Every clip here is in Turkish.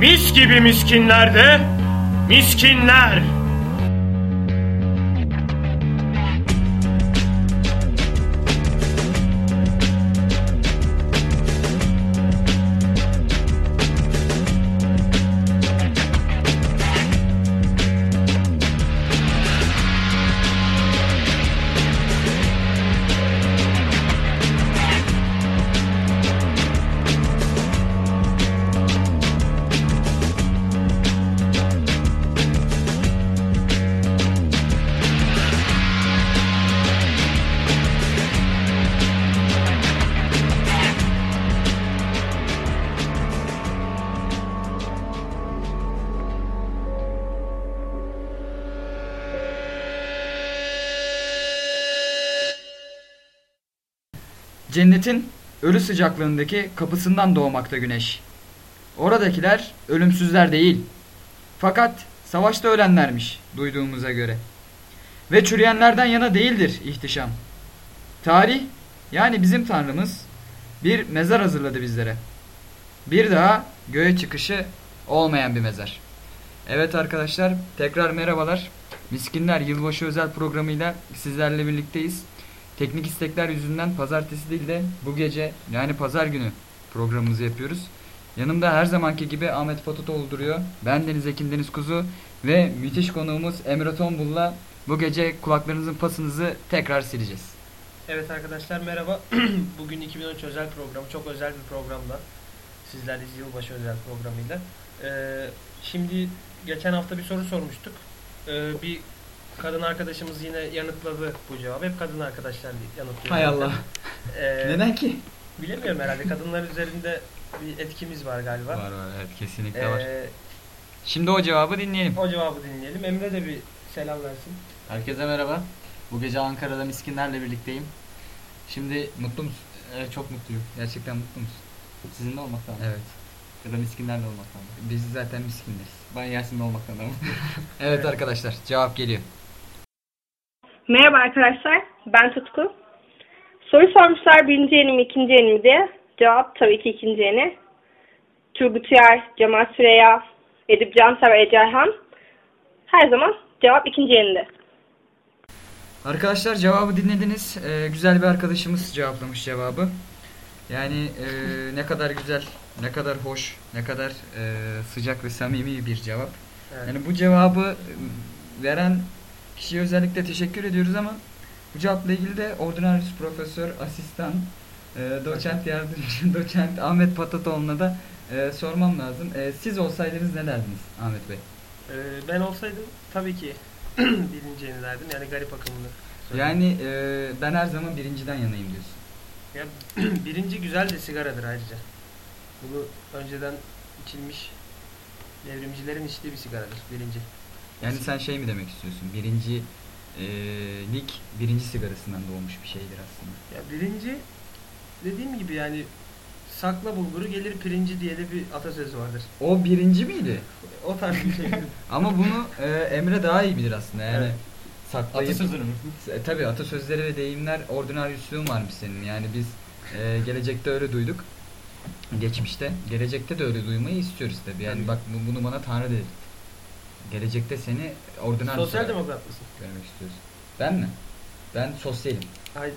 Mis gibi miskinler de miskinler. Cennetin ölü sıcaklığındaki kapısından doğmakta güneş. Oradakiler ölümsüzler değil. Fakat savaşta ölenlermiş duyduğumuza göre. Ve çürüyenlerden yana değildir ihtişam. Tarih yani bizim tanrımız bir mezar hazırladı bizlere. Bir daha göğe çıkışı olmayan bir mezar. Evet arkadaşlar tekrar merhabalar. Miskinler Yılbaşı özel programıyla sizlerle birlikteyiz. Teknik istekler yüzünden pazartesi değil de bu gece yani pazar günü programımızı yapıyoruz. Yanımda her zamanki gibi Ahmet Patutoğlu duruyor. Ben Deniz Ekin Deniz Kuzu ve müthiş konuğumuz Emre Tombul'la bu gece kulaklarınızın pasınızı tekrar sileceğiz. Evet arkadaşlar merhaba. Bugün 2013 özel programı, çok özel bir programda. Sizlerleyiz yılbaşı özel programıyla. Ee, şimdi geçen hafta bir soru sormuştuk. Ee, bir kadın arkadaşımız yine yanıtladı bu cevabı. Hep kadın arkadaşlar yanıtlıyor. Hay Allah. Ee, Neden ki? Bilemiyorum herhalde. Kadınlar üzerinde bir etkimiz var galiba. Var var evet kesinlikle var. Ee, Şimdi o cevabı dinleyelim. o cevabı dinleyelim. Emre de bir selam versin. Herkese merhaba. Bu gece Ankara'da miskinlerle birlikteyim. Şimdi Mutlu musun? e, çok mutluyum. Gerçekten mutlu musun? Sizinle olmaktan. mı? Evet. Ya da miskinlerle olmaktan. mı? Biz zaten miskinleriz. Ben Yasin'le olmaktan da mutluyum. Evet arkadaşlar cevap geliyor. Merhaba arkadaşlar, ben Tutku. Soru sormuşlar birinci yeni mi ikinci yeni mi diye. Cevap tabii ki ikinci yeni. Turgut Uyar, Cemal Süreya, Edip Cansever, Ece Ayhan. Her zaman cevap ikinci yenide. Arkadaşlar cevabı dinlediniz. Ee, güzel bir arkadaşımız cevaplamış cevabı. Yani e, ne kadar güzel, ne kadar hoş, ne kadar e, sıcak ve samimi bir cevap. Evet. Yani bu cevabı veren kişiye özellikle teşekkür ediyoruz ama bu cevapla ilgili de ordinarius profesör, asistan, e, doçent yardımcı, doçent Ahmet Patatoğlu'na da e, sormam lazım. E, siz olsaydınız ne derdiniz Ahmet Bey? Ee, ben olsaydım tabii ki birinci yeni derdim. Yani garip akımını. söyledim. Yani e, ben her zaman birinciden yanayım diyorsun. Ya, birinci güzel de sigaradır ayrıca. Bunu önceden içilmiş devrimcilerin içtiği bir sigaradır. Birinci. Yani sen şey mi demek istiyorsun? Birinci e, lig birinci sigarasından doğmuş bir şeydir aslında. Ya birinci dediğim gibi yani sakla bulguru gelir pirinci diye de bir atasözü vardır. O birinci miydi? O tarz bir şey. Ama bunu e, Emre daha iyi bilir aslında. Yani Evet. saklayıp Atasözünü mü? E, tabii atasözleri ve deyimler ordinaryüslüğün varmış senin. Yani biz e, gelecekte öyle duyduk. Geçmişte. Gelecekte de öyle duymayı istiyoruz tabii. Yani Tabii. bak bu- bunu bana Tanrı dedi. Gelecekte seni ordinaryüs Sosyal demokrat mısın? görmek istiyorsun. Ben mi? Ben sosyalim. Hayır.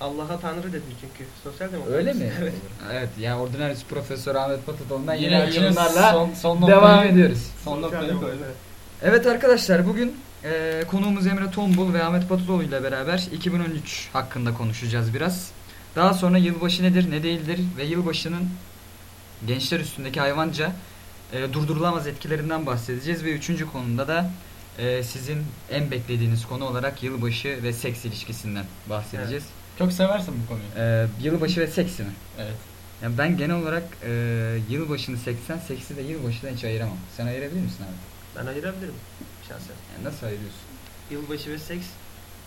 Allah'a Tanrı dedin çünkü. Sosyal demokrat Öyle mi? Evet. Evet ya ordinaryüs profesör Ahmet Patatoğlu'ndan yeni Yine- yine açılımlarla son- son devam noktayı- ediyoruz. Son Sosyal noktayı demokrat, evet. Evet arkadaşlar bugün e, konuğumuz Emre Tombul ve Ahmet Patutoğlu ile beraber 2013 hakkında konuşacağız biraz. Daha sonra yılbaşı nedir ne değildir ve yılbaşının gençler üstündeki hayvanca e, durdurulamaz etkilerinden bahsedeceğiz ve üçüncü konuda da e, sizin en beklediğiniz konu olarak yılbaşı ve seks ilişkisinden bahsedeceğiz. Çok seversin bu konuyu. E, yılbaşı ve seksi mi? Evet. Yani ben genel olarak e, yılbaşını seksen, seksi de yılbaşından hiç ayıramam. Sen ayırabilir misin abi? Ben ayırabilirim şahsen. Yani nasıl ayırıyorsun? Yılbaşı ve seks.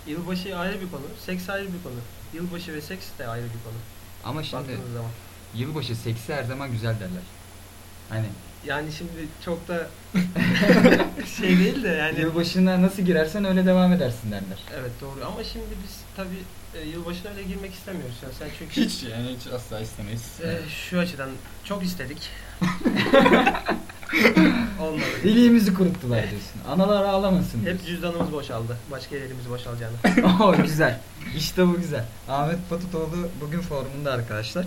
Yılbaşı ayrı bir konu. Seks ayrı bir konu. Yılbaşı ve seks de ayrı bir konu. Ama şimdi Baktığınız zaman. yılbaşı seksi her zaman güzel derler. Hani Yani şimdi çok da şey değil de yani Yılbaşına nasıl girersen öyle devam edersin derler. evet doğru ama şimdi biz tabi yılbaşına öyle girmek istemiyoruz ya sen çünkü Hiç yani hiç asla istemeyiz. e, şu açıdan çok istedik. Olmadı. İliğimizi kuruttular diyorsun. Analar ağlamasın Hep diyorsun. cüzdanımız boşaldı. Başka yerimiz boşalacağını. Oo güzel. İşte bu güzel. Ahmet Patutoğlu bugün formunda arkadaşlar.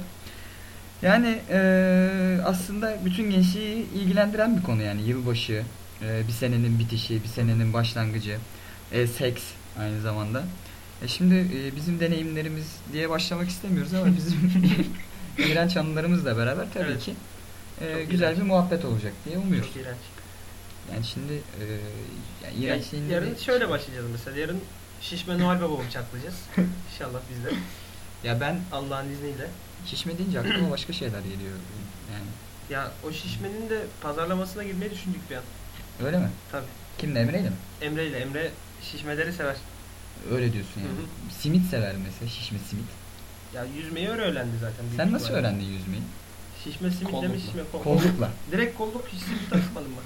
Yani eee, aslında bütün gençliği ilgilendiren bir konu yani yılbaşı, eee, bir senenin bitişi, bir senenin başlangıcı, e, seks aynı zamanda. E şimdi e, bizim deneyimlerimiz diye başlamak istemiyoruz ama bizim iğrenç anılarımızla beraber tabii Evet. ki e, Çok güzel iğrenç. bir muhabbet olacak diye umuyoruz. Çok iğrenç. Yani şimdi e, yani Ya- iğrençliğinde yarın bir- şöyle başlayacağız mesela. Yarın şişme Noel Baba'mı çaklayacağız. İnşallah biz de. Ya ben Allah'ın izniyle. Şişme deyince aklıma başka şeyler geliyor. Yani Ya o şişmenin de pazarlamasına girmeyi düşündük bir an. öyle mi? Tabii. Kimle Emre'yle mi? Emre ile Emre şişmeleri sever. Öyle diyorsun yani. Hı Simit sever mesela şişme simit. Ya yüzmeyi öyle öğrendi zaten. Sen nasıl ihtimalle. öğrendin yüzmeyi? Şişme simit Kollukla. demiş şişme kol. Kollukla. Direkt kolluk hiç simit takmadım ben.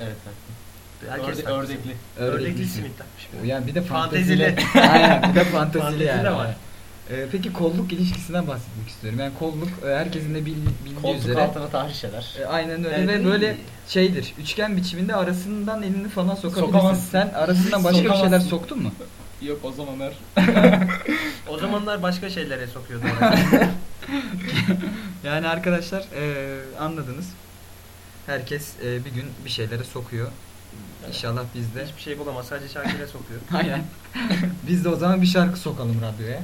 Evet taktım. Herkes Örde- takmış. ördekli. Ördekli simit. takmış. Yani bir de fantezili. Aynen bir de Fantezili yani. var. Ee, peki kolluk ilişkisinden bahsetmek istiyorum. Yani kolluk e, herkesin de bil- bildiği Koltuk üzere. altına tahriş eder. E, aynen öyle Evet, ve böyle şeydir. Üçgen biçiminde arasından elini falan sokabilirsin. Sokamazsın. Sen arasından başka bir şeyler Sokamazsın. soktun mu? Yok o zamanlar. O zamanlar başka şeylere sokuyordu. Yani arkadaşlar e, anladınız. Herkes e, bir gün bir şeylere sokuyor. İnşallah biz de. Hiçbir şey bulamaz. Sadece şarkıya sokuyor. Aynen. biz de o zaman bir şarkı sokalım radyoya.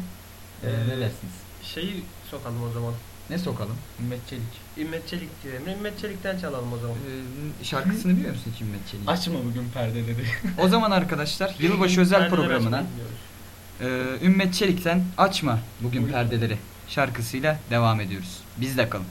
Ee, ne dersiniz? Şeyi sokalım o zaman. Ne sokalım? Ümmet Çelik. İmmet Çelik diyor Emre. İmmet Çelik'ten çalalım o zaman. E, şarkısını biliyor musun Kim Çelik'in? Açma bugün perdeleri. O zaman arkadaşlar yılbaşı özel bilmiyoruz. e, Ümmet Çelik'ten Açma Bugün Perdeleri şarkısıyla devam ediyoruz. Bizde kalın.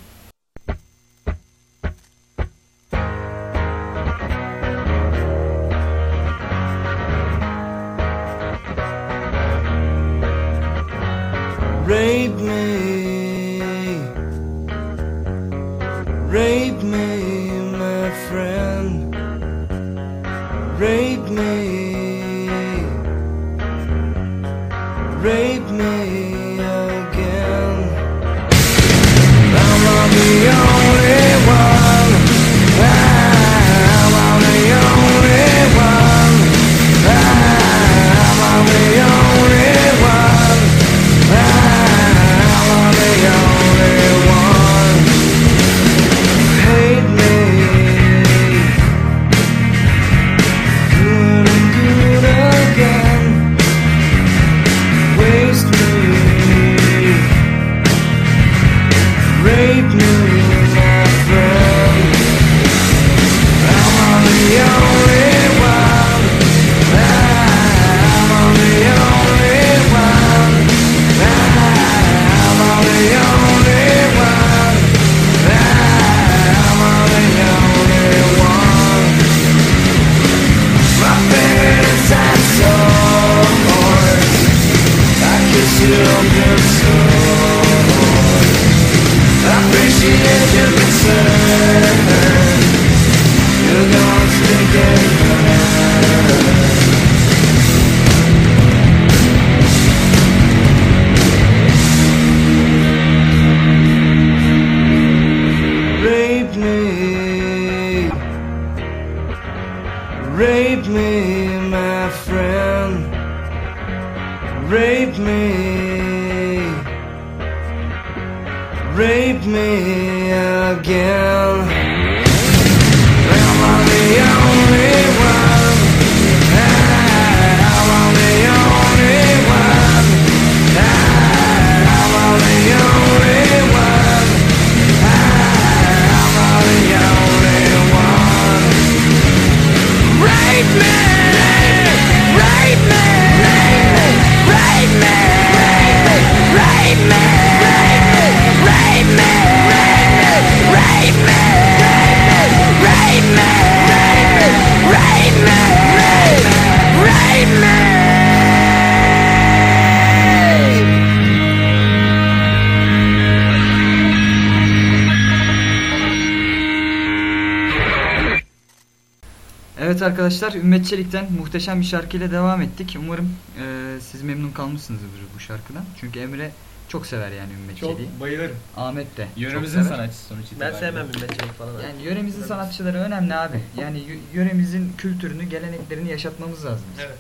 Arkadaşlar Ümmet Çelik'ten muhteşem bir şarkıyla devam ettik. Umarım e, siz memnun kalmışsınızdır bu şarkıdan. Çünkü Emre çok sever yani Ümmet Çelik'i. Çok bayılırım. Ahmet de Yöremizin çok sever. sanatçısı sonuç Ben itibariyle. sevmem ümmetçilik falan. abi. Yani yöremizin sanatçıları önemli abi. Yani yöremizin kültürünü, geleneklerini yaşatmamız lazım. bizim. Evet.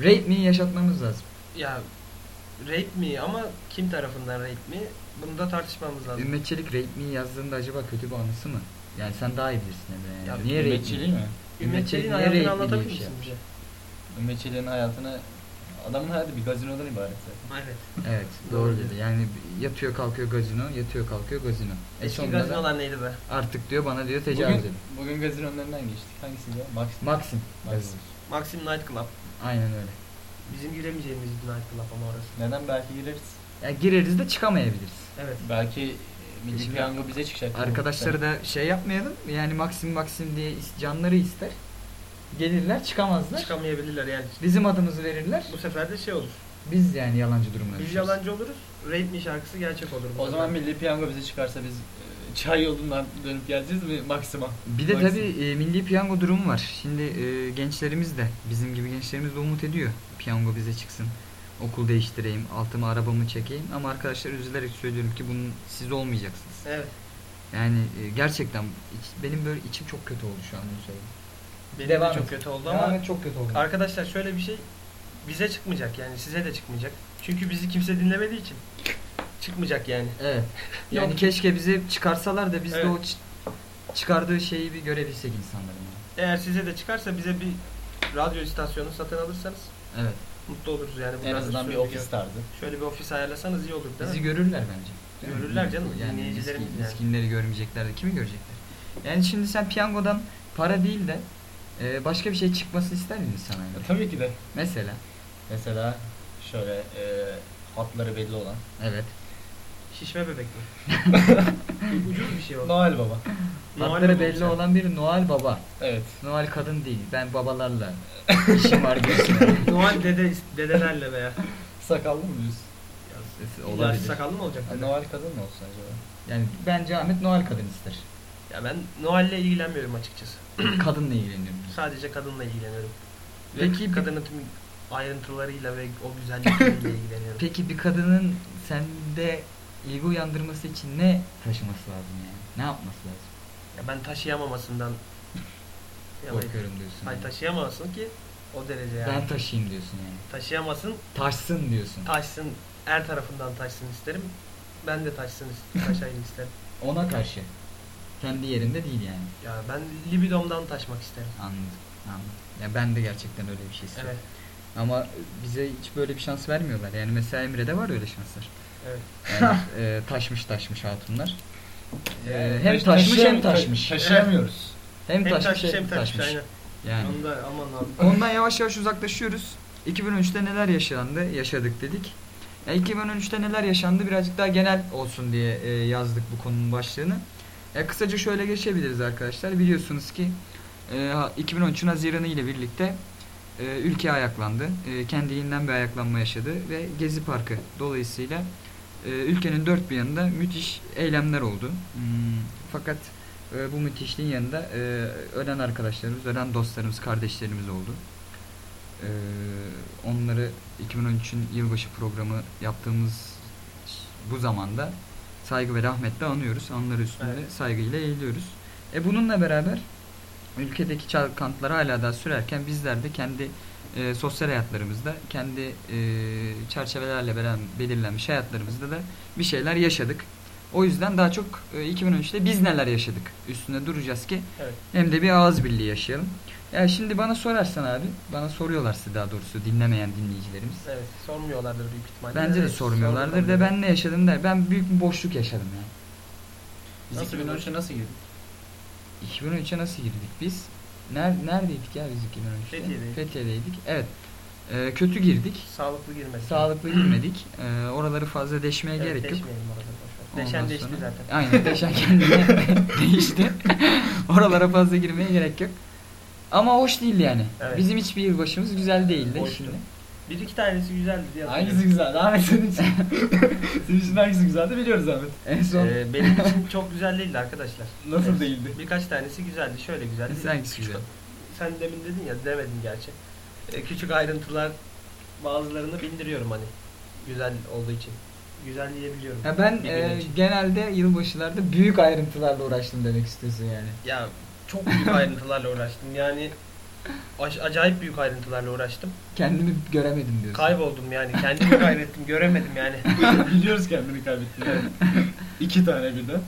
Rape me yaşatmamız lazım. Ya rape mi ama kim tarafından rape mi? Bunu da tartışmamız lazım. Ümmet Çelik rape me yazdığında acaba kötü bir anısı mı? Yani sen daha iyi bilirsin Emre. Yani. Ya, niye rape? Ümmetçiliği mi? Ümmet Çelik niye hayatını anlatabilir bir şey misin bize? Ümmetçiliğin hayatını adamın hayatı bir gazinodan ibaret zaten. Evet. Evet doğru dedi. Yani yatıyor kalkıyor gazino, yatıyor kalkıyor gazino. E Eski gazinolar neydi be? artık diyor bana diyor tecavüz Bugün, edin. bugün gazinoların önünden geçtik. Hangisiydi? Max. Maxim. Maxim. Maxim Night Club. Aynen öyle. Bizim giremeyeceğimiz bir Night Club ama orası. Neden? Belki gireriz. Ya gireriz de çıkamayabiliriz. Evet. Belki Milli Piyango bize çıkacak. Arkadaşları da şey yapmayalım. Yani Maxim Maxim diye canları ister. Gelirler çıkamazlar. Çıkamayabilirler yani. Bizim adımızı verirler. Bu sefer de şey olur. Biz yani yalancı durumuna Biz düşeriz. yalancı oluruz. Rape mi şarkısı gerçek olur. O zaman. Milli Piyango bize çıkarsa biz e, çay yolundan dönüp geleceğiz mi Maksim'a? Bir de Maxim. tabii e, milli piyango durumu var. Şimdi e, gençlerimiz de bizim gibi gençlerimiz de umut ediyor. Piyango bize çıksın. Okul değiştireyim, altıma arabamı çekeyim. Ama arkadaşlar üzülerek söylüyorum ki bunun siz olmayacaksınız. Evet. Yani e, gerçekten iç- benim böyle içim çok kötü oldu şu an bunu söyleyeyim. Benim Devam de çok et. kötü oldu ama et, çok kötü oldu. arkadaşlar şöyle bir şey bize çıkmayacak yani size de çıkmayacak. Çünkü bizi kimse dinlemediği için çıkmayacak yani. Evet. Yani Yok. keşke bizi çıkarsalar da biz de Evet. o çıkardığı şeyi bir görebilsek insanların. yani. Eğer size de çıkarsa bize bir radyo istasyonu satın alırsanız Evet. Mutlu oluruz yani. En azından bir ofis tarzı. Şöyle bir ofis ayarlasanız iyi olur değil Bizi mi? görürler bence. Görürler canım, Yani dinleyicilerimiz miskin- yani. Miskinleri görmeyecekler de kimi görecekler? Yani şimdi sen piyangodan para değil de e, başka bir şey çıkmasını ister miydin sana? Ya, yani? tabii ki de. Mesela. Mesela şöyle e, hatları belli olan. Evet. Şişme bebek mi? Ucuz bir şey o. Noel Baba. Baba belli olsa. olan bir Noel Baba. Evet. Noel kadın değil. Ben babalarla işim var diyorsun. Noel dede, dedelerle veya. Sakallı mı diyorsun? İlla Olabilir. sakallı mı olacak? Dede? Noel kadın mı olsun acaba? Yani bence Ahmet Noel kadın ister. Ya ben Noel'le ilgilenmiyorum açıkçası. Kadınla ilgileniyorum. Sadece kadınla ilgileniyorum. Ve Peki bir- kadının tüm ayrıntılarıyla ve o güzellikleriyle ilgileniyorum. Peki bir kadının sende ilgi uyandırması için ne taşıması lazım yani? Ne yapması lazım? Ya ben taşıyamamasından ya Korkuyorum diyorsun. Hayır yani. taşıyamazsın ki o derece yani. Ben taşıyayım diyorsun yani. Taşıyamasın, Taşsın diyorsun. taşsın, er tarafından taşsın isterim. Ben de taşsın, taşayım isterim. Ona karşı. Kendi yerinde değil yani. Ya ben libidomdan taşmak isterim. Anladım. Anladım. Ya ben de gerçekten öyle bir şey istiyorum. Evet, Ama bize hiç böyle bir şans vermiyorlar. Yani mesela Emre'de var öyle şanslar. evet. Yani e, taşmış taşmış hatunlar. E, Yani hem taş- taşmış hem taşıyam- taşmış. Taşıyamıyoruz. Hem Hem taşmış taşmış hem taşmış, taşmış. aynen. Yani. Onu da aman abi. Ondan yavaş yavaş uzaklaşıyoruz. 2013'te neler yaşandı, yaşadık dedik. Ya 2013'te neler yaşandı birazcık daha genel olsun diye e, yazdık bu konunun başlığını. Ya kısaca şöyle geçebiliriz arkadaşlar. Biliyorsunuz ki e, ha- 2013'ün Haziran'ı ile birlikte e, ülke ayaklandı. E, kendiliğinden bir ayaklanma yaşadı ve Gezi Parkı dolayısıyla e, ülkenin dört bir yanında müthiş eylemler oldu. Hmm, fakat e, bu müthişliğin yanında e, ölen arkadaşlarımız, ölen dostlarımız, kardeşlerimiz oldu. E, onları 2013'ün yılbaşı programı yaptığımız bu zamanda saygı ve rahmetle anıyoruz. Anları üstünde Evet. saygıyla eğiliyoruz. E bununla beraber ülkedeki çalkantılar hala daha sürerken bizler de kendi e, sosyal hayatlarımızda, kendi e, çerçevelerle belirlenmiş hayatlarımızda da bir şeyler yaşadık. O yüzden daha çok e, 2013'te biz neler yaşadık üstüne duracağız ki Evet. hem de bir ağız birliği yaşayalım. Ya şimdi bana sorarsan abi, bana soruyorlarsa daha doğrusu dinlemeyen dinleyicilerimiz. Evet, sormuyorlardır büyük ihtimalle. Bence de Evet, sormuyorlardır sormuyorlar. da ben ne yaşadım der. Ben büyük bir boşluk yaşadım yani. Biz Nasıl 2013'e nasıl girdik? 2013'e nasıl girdik biz? Ner neredeydik ya biz 2013'te? Fethiye'deydik. Fethiye'deydik. Evet. Ee, kötü girdik. Sağlıklı girmesi. Sağlıklı girmedik. Ee, oraları fazla deşmeye Evet, gerek yok. Ondan Deşen değişti sonra- zaten. Aynen deşen kendine değişti. Oralara fazla girmeye gerek yok. Ama hoş değildi yani. Evet. Bizim hiçbir yılbaşımız güzel değildi Hoştu. şimdi. Bir iki tanesi güzeldi diye hatırlıyorum. Hangisi güzel? Ahmet senin için. senin için hangisi güzeldi biliyoruz Ahmet. En son Ee, benim için çok güzel değildi arkadaşlar. Nasıl Evet. değildi? Birkaç tanesi güzeldi. Şöyle güzeldi. Hangisi güzel? sen demin dedin ya demedin gerçi. E, küçük ayrıntılar bazılarını bildiriyorum hani. Güzel olduğu için. Güzel diyebiliyorum. Ya ben e, genelde yılbaşılarda büyük ayrıntılarla uğraştım demek istiyorsun yani. Ya çok büyük ayrıntılarla uğraştım. Yani acayip büyük ayrıntılarla uğraştım. Kendimi göremedim diyorsun. Kayboldum yani. Kendimi kaybettim. Göremedim yani. Biliyoruz kendini kaybettiğini. İki tane birden.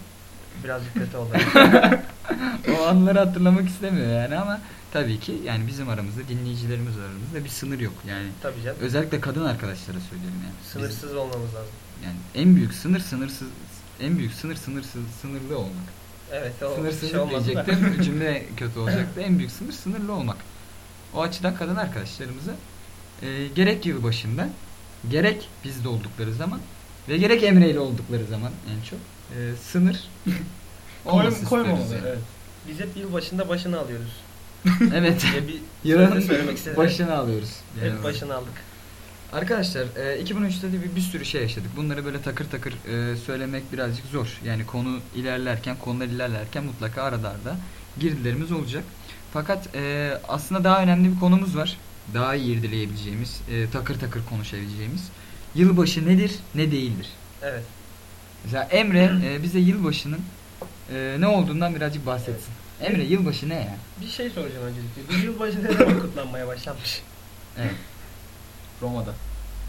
Birazcık kötü oldu. o anları hatırlamak istemiyor yani ama tabii ki yani bizim aramızda dinleyicilerimiz aramızda bir sınır yok yani. Tabii canım. Özellikle kadın arkadaşlara söylüyorum yani. Biz- Sınırsız olmamız lazım. yani en büyük sınır sınırsız en büyük sınır sınırsız sınırlı olmak. Evet o Sınırsızlık şey da. diyecektim. Cümle kötü olacaktı. En büyük sınır sınırlı olmak. O açıdan kadın arkadaşlarımıza e, gerek yılbaşında gerek bizde oldukları zaman ve gerek Emre ile oldukları zaman en çok e, sınır olmasını Koy, koymamalı. yani. Evet. Biz hep yılbaşında başını alıyoruz. Evet. bir söylemek istedim. başını alıyoruz. Hep başını aldık. Arkadaşlar e, 2013'te de bir, bir sürü şey yaşadık. Bunları böyle takır takır e, söylemek birazcık zor. Yani konu ilerlerken, konular ilerlerken mutlaka arada arada girdilerimiz olacak. Fakat e, aslında daha önemli bir konumuz var. Daha iyi irdeleyebileceğimiz, e, takır takır konuşabileceğimiz. Yılbaşı nedir, ne değildir? Evet. Mesela Emre e, bize yılbaşının e, ne olduğundan birazcık bahsetsin. Emre yılbaşı ne ya? Bir şey soracağım öncelikle. Bu yılbaşı ne zaman kutlanmaya başlanmış? Evet, Roma'da.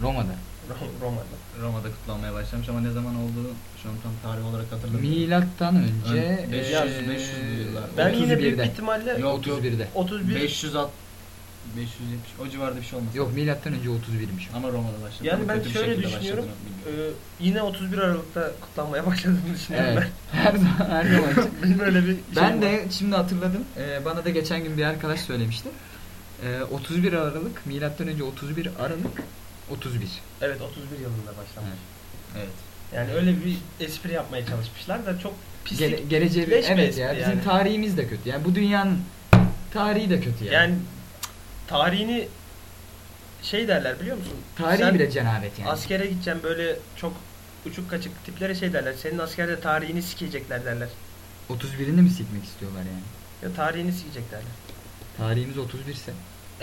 Roma'da. Rom- Roma'da. Roma'da kutlanmaya başlamış ama ne zaman olduğu şu an tam tarih olarak hatırlamıyorum. Milattan önce Ön- 500 e, 500'lü yıllar. Ben yine büyük 31'de. ihtimalle Yok, yok. 31'de. 31 500 at 570 o civarda bir şey olmaz. Yok milattan önce 31'miş. Ama Roma'da başladı. Yani Ama ben kötü bir şöyle şekilde düşünüyorum. başladığını bilmiyorum. Ee, yine 31 Aralık'ta kutlanmaya başladığını düşünüyorum Evet. Her zaman her zaman. ben. Benim böyle bir şey ben var. de şimdi hatırladım. Ee, bana da geçen gün bir arkadaş söylemişti. Ee, 31 Aralık milattan önce 31 Aralık 31. Evet 31 yılında başlamış. Evet. Yani öyle bir espri yapmaya çalışmışlar da çok pislik. Gele, geleceği evet ya bizim yani. tarihimiz de kötü. Yani bu dünyanın tarihi de kötü yani. yani tarihini şey derler biliyor musun? tarihi Sen bile cenabet yani. Askere gideceğim böyle çok uçuk kaçık tiplere şey derler. Senin askerde tarihini sikecekler derler. 31'ini mi sikmek istiyorlar yani? Ya tarihini sikecek derler. Tarihimiz 31 ise.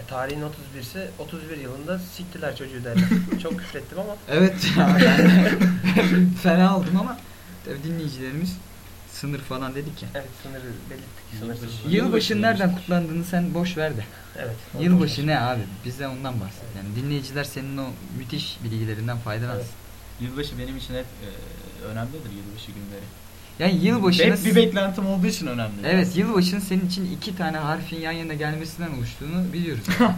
E tarihin 31 ise 31 yılında siktiler çocuğu derler. çok küfrettim ama Evet ya ben fena oldum ama tabii dinleyicilerimiz sınır falan dedik ya. evet sınırı belirttik. Yılbaşı. Sınırsız. Yılbaşı nereden kutlandığını sen boş ver de. Evet. Yılbaşı ne abi? Bize ondan bahset. Yani dinleyiciler senin o müthiş bilgilerinden faydalansın. Yılbaşı benim için hep e, önemlidir yılbaşı günleri. Yani yılbaşını Hep bir beklentim olduğu için önemli. Evet, yılbaşının senin için iki tane harfin yan yana gelmesinden oluştuğunu biliyoruz.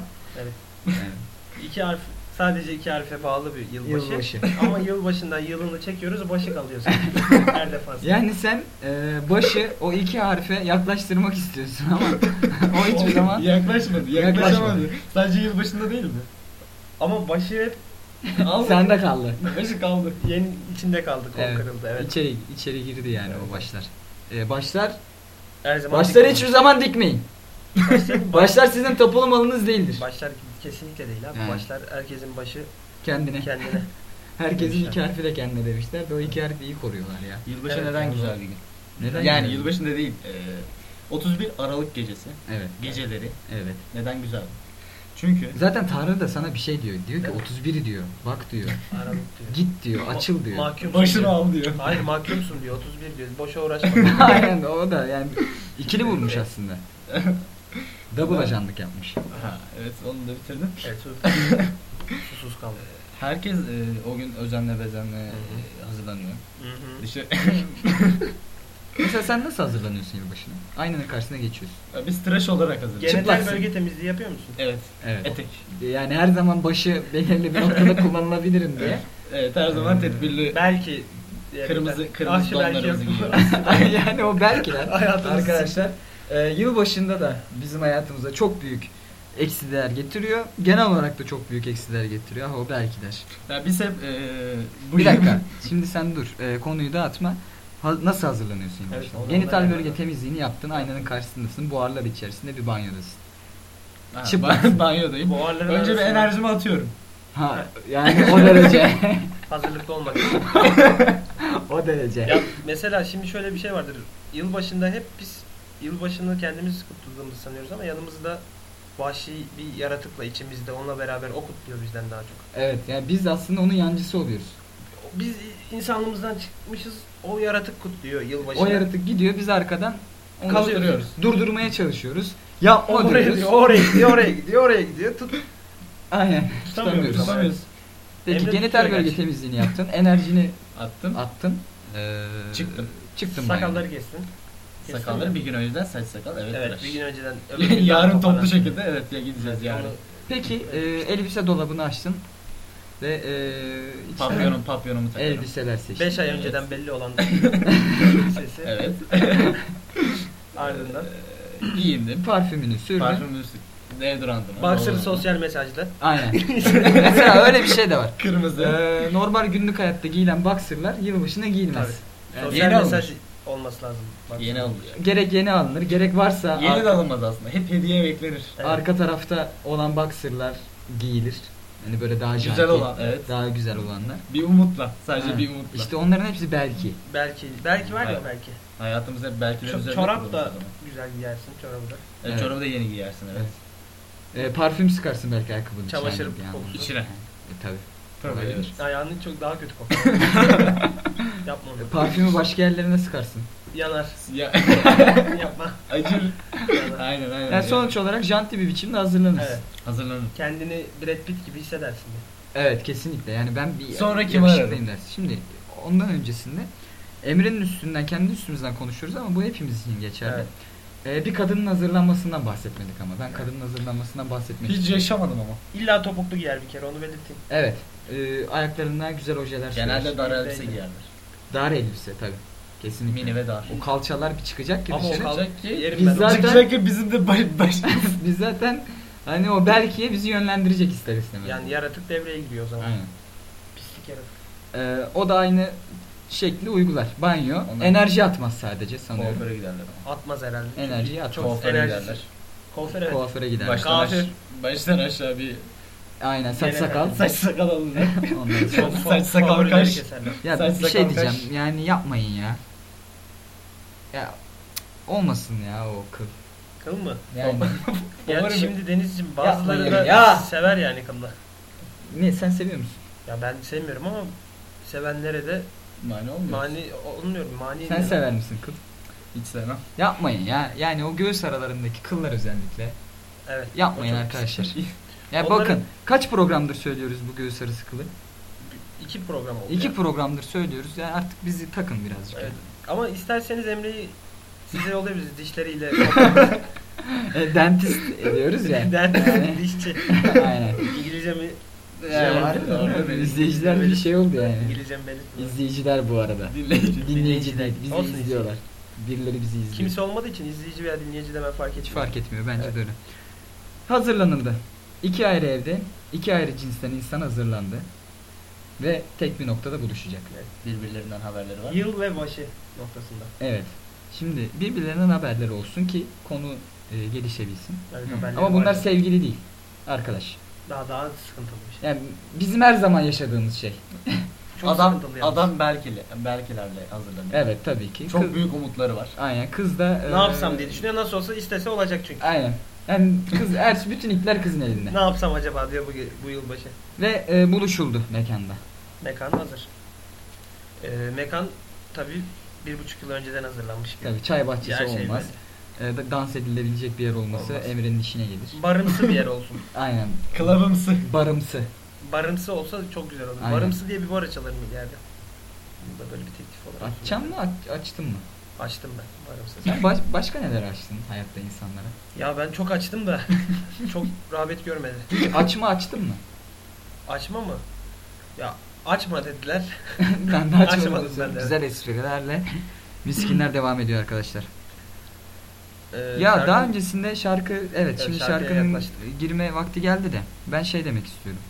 Evet. Yani İki harf sadece iki harfe bağlı bir yılbaşı. Yılbaşı. Ama yılbaşından yılını çekiyoruz başı kalıyorsun. Her defasında. Yani sen e, başı o iki harfe yaklaştırmak istiyorsun ama o hiçbir zaman yaklaşmadı, Yaklaşmadı. yaklaşamadı. Sadece yılbaşında değil mi? Ama başı hep Aldı. sende kaldı. Başı kaldı. yeni içinde kaldı kol Evet. kırıldı. Evet. İçeri içeri girdi yani o başlar. E, başlar Her zaman başları dikkat hiçbir zaman dikmeyin. Başlar, Başlar sizin tapulu malınız değildir. başlar kesinlikle değil abi. Yani. Başlar herkesin başı Kendine. kendine. Herkesin Demişler. iki harfi de kendine demişler. De o iki harfi iyi koruyorlar ya. Yılbaşı Evet, neden güzel bir gün? Neden? yani güzel? yılbaşında değil. e, 31 Aralık gecesi. Evet. Geceleri. Evet. Neden güzel? Çünkü Zaten Tanrı da sana bir şey diyor. Diyor ki 31 diyor. Bak diyor. Aralık diyor. Git diyor. Açıl diyor. Mahkumsun başını diyor. al diyor. Hayır mahkumsun diyor. 31 diyor. Boşa uğraşma. Aynen o da yani ikili vurmuş aslında. Double ajanlık yapmış. Ha, evet onu da bitirdim. evet sus. Susuz kaldı. Herkes e, o gün özenle bezenle e, hazırlanıyor. Hı hı. İşte Mesela sen nasıl hazırlanıyorsun yılbaşına? Aynanın karşısına geçiyorsun. biz tıraş olarak hazırlanıyoruz. Genital Çıplaksın. bölge temizliği yapıyor musun? Evet. Evet. Etek. Yani her zaman başı belirli bir noktada kullanılabilirim diye. Evet her zaman tedbirli. Belki Kırmızı kırmızı Ah, belki donlarımızı giyiyoruz. yani o belkiler Hayatımız arkadaşlar e, yılbaşında da bizim hayatımıza çok büyük eksiler getiriyor. Genel olarak da çok büyük eksiler getiriyor. Ha, o belkiler. Ya biz hep e, bu Bir dakika. Şimdi sen dur. E, konuyu dağıtma. Nasıl hazırlanıyorsun Evet, yılbaşına? onu Genital bölge hemen- temizliğini yaptın. Aynanın karşısındasın. Buharlar içerisinde bir banyodasın. Ha, Çıplak. ben banyodayım. Buharların Önce bir enerjimi atıyorum. Ha yani o derece. hazırlıklı olmak için. o derece. Ya mesela şimdi şöyle bir şey vardır. Yılbaşında hep biz yılbaşını kendimiz kutladığımızı sanıyoruz ama yanımızda vahşi bir yaratıkla içimizde onunla beraber o kutluyor bizden daha çok. Evet yani biz aslında onun yancısı oluyoruz. Biz insanlığımızdan çıkmışız o yaratık kutluyor yılbaşını. O yaratık gidiyor biz arkadan onu Kaldırıyoruz. Durdurmaya çalışıyoruz. Yapma oraya diyoruz. gidiyor, oraya gidiyor, oraya gidiyor, oraya gidiyor. Tut. Aynen. Tutamıyoruz. Tutamıyoruz. Peki Emre genital bölge gerçi. temizliğini yaptın. Enerjini Attım. attın. Ee, Çıktım. Çıktın Sakalları kestin. Kestin Sakalları mi? bir gün önceden saç sakal evet. Evet, tıraş. bir gün önceden. öbür gün Yarın toplu şekilde evet ya gideceğiz yarın. Peki e, elbise dolabını açtın. Ve e, Papyonum papyonumu takarım. elbiseler seçtin. 5 ay önceden belli olan sesi Evet. ardından. Ee, Giyindim. Parfümünü sürdün. Parfümümü sıktım. Deodorantımı. Boxer Doğru. sosyal mesajlı. Aynen. Mesela öyle bir şey de var. Kırmızı. Ee, normal günlük hayatta giyilen boxer'lar yılbaşına giyilmez. Tabii. Yani Sosyal yeni mesaj olması lazım. Boxer. Yeni alınıyor. gerek yeni alınır, gerek varsa Yeni arka, de alınmaz aslında. Hep hediye beklenir. Evet. arka tarafta olan boxer'lar giyilir. Hani böyle daha Güzel janti, olan, evet. Daha güzel olanlar. Bir umutla. Sadece Ha. bir umutla. İşte onların hepsi belki. Belki belki var ya Evet. belki. Hayatımız hep belki de üzerine çorap da güzel giyersin çorabı da. Evet, Evet. Çorabı da yeni giyersin evet. Ee, parfüm sıkarsın belki ayakkabının içine Çamaşır gibi yani. kokusu. İçine. E, tabii. Tabii evet. Ayağının çok daha kötü kokuyor. Yapma E, onu. Parfümü başka yerlerine sıkarsın. Yanar. Ya, Yapma. acır. Yanar. aynen aynen. Yani sonuç olarak janti bir biçimde hazırlanırsın. Evet. Hazırlanın. Kendini Brad Pitt gibi hissedersin. de. Evet kesinlikle yani ben bir Sonra kimi yakışıklıyım dersin. Şimdi ondan öncesinde Emre'nin üstünden kendi üstümüzden konuşuyoruz ama bu hepimiz için geçerli. Evet. Ee, bir kadının hazırlanmasından bahsetmedik ama ben kadının hazırlanmasından bahsetmek Hiç istiyorum. yaşamadım ama. İlla topuklu giyer bir kere onu belirteyim. Evet. E, ayaklarına güzel ojeler Genelde dar elbise giyerler. Dar elbise tabi. Kesinlikle. Mini ve dar. O kalçalar bir çıkacak ki Ama o dışarı. kal- Çıkacak ki yerim Biz ben zaten- Çıkacak ki bizim de baş, baş. Biz zaten hani o belki bizi yönlendirecek ister istemez. Yani yaratık devreye giriyor o zaman. Aynen. Pislik yaratık. Ee, o da aynı şekli uygular. Banyo. Onlar- Enerji atmaz sadece sanıyorum. Kuaföre giderler. Atmaz herhalde. Enerjiyi atmaz. Çok Kuaföre enerjisi. giderler. Kuaför evet. Kuaföre gider. Baştan, Kafir. aş- baştan aşağı bir Aynen saç Gene- sakal. saç sakal alınır. Ondan sonra- Saç sakal favorileri kaş. keserler. Ya Saç bir şey sakal diyeceğim. kaş. Yani yapmayın ya. Ya olmasın ya o kıl. Kıl mı? Yani Ya Favori mi? şimdi Denizciğim bazıları Yapmayın da ya. sever yani kılı. ne sen seviyor musun? Ya ben sevmiyorum ama sevenlere de Mani olmuyor. mani olmuyorum. Mani Sen sever misin kıl? Hiç sevmem. Yapmayın ya. Yani o göğüs aralarındaki kıllar özellikle. Evet. Yapmayın arkadaşlar. Ya Onları- bakın kaç programdır söylüyoruz bu göğüs arası kılı? İki program oldu. İki ya. programdır söylüyoruz. Yani artık bizi takın birazcık. Evet. Ama isterseniz Emre'yi size yollayabiliriz dişleriyle. E, dentist ediyoruz ya. Dentist, Yani, dişçi. aynen. İngilizce mi? Şey var. Doğru, benim- İzleyiciler bir şey oldu yani. İngilizce mi belirtmiyor. İzleyiciler bu arada. Dinleyici. Dinleyici değil. Bizi Olsun izliyorlar. Birileri bizi izliyor. Kimse olmadığı için izleyici veya dinleyici demen fark etmiyor. Hiç fark etmiyor bence de öyle. Hazırlanıldı. İki ayrı evde, iki ayrı cinsten insan hazırlandı. Ve tek bir noktada buluşacak. Birbirlerinden haberleri var. Yıl ve başı noktasında. Evet. Şimdi birbirlerinden haberleri olsun ki konu e, gelişebilsin. Haberleri Ama bunlar var. sevgili değil. Arkadaş. daha daha sıkıntılı bir şey. Yani bizim her zaman yaşadığımız şey. Çok adam adam belkili, belkilerle hazırlanıyor. Evet tabii ki. Çok Kız- büyük umutları var. Aynen kız da... Ne e, yapsam diye düşünüyor. Nasıl olsa istese olacak çünkü. Aynen. Yani kız, her, bütün ipler kızın elinde. Ne yapsam acaba diyor bu, bu yılbaşı. Ve e, buluşuldu mekanda. Mekan hazır. Ee, mekan tabii bir buçuk yıl önceden hazırlanmış bir. Tabii çay bahçesi Her şey olmaz. E, da- dans edilebilecek bir yer olması Olmaz. Emre'nin işine gelir. Barımsı bir yer olsun. Aynen. Kılavımsı. Barımsı. Barımsı olsa çok güzel olur. Aynen. Barımsı diye bir bar açılır mı ileride? Bu da böyle bir teklif olarak. Açacağım mı aç, açtın mı? Açtım ben barımsı. Sen baş- başka neler açtın hayatta insanlara? Ya ben çok açtım da çok rağbet görmedi. Açma açtın mı? Açma mı? Ya açma dediler. ben de açmadım. Açmadım ben de. Güzel esprilerle miskinler devam ediyor arkadaşlar. Ee, Ya şarkı- daha öncesinde şarkı evet, şimdi şarkıya şarkının yaklaştık. girme vakti geldi de ben şey demek istiyorum.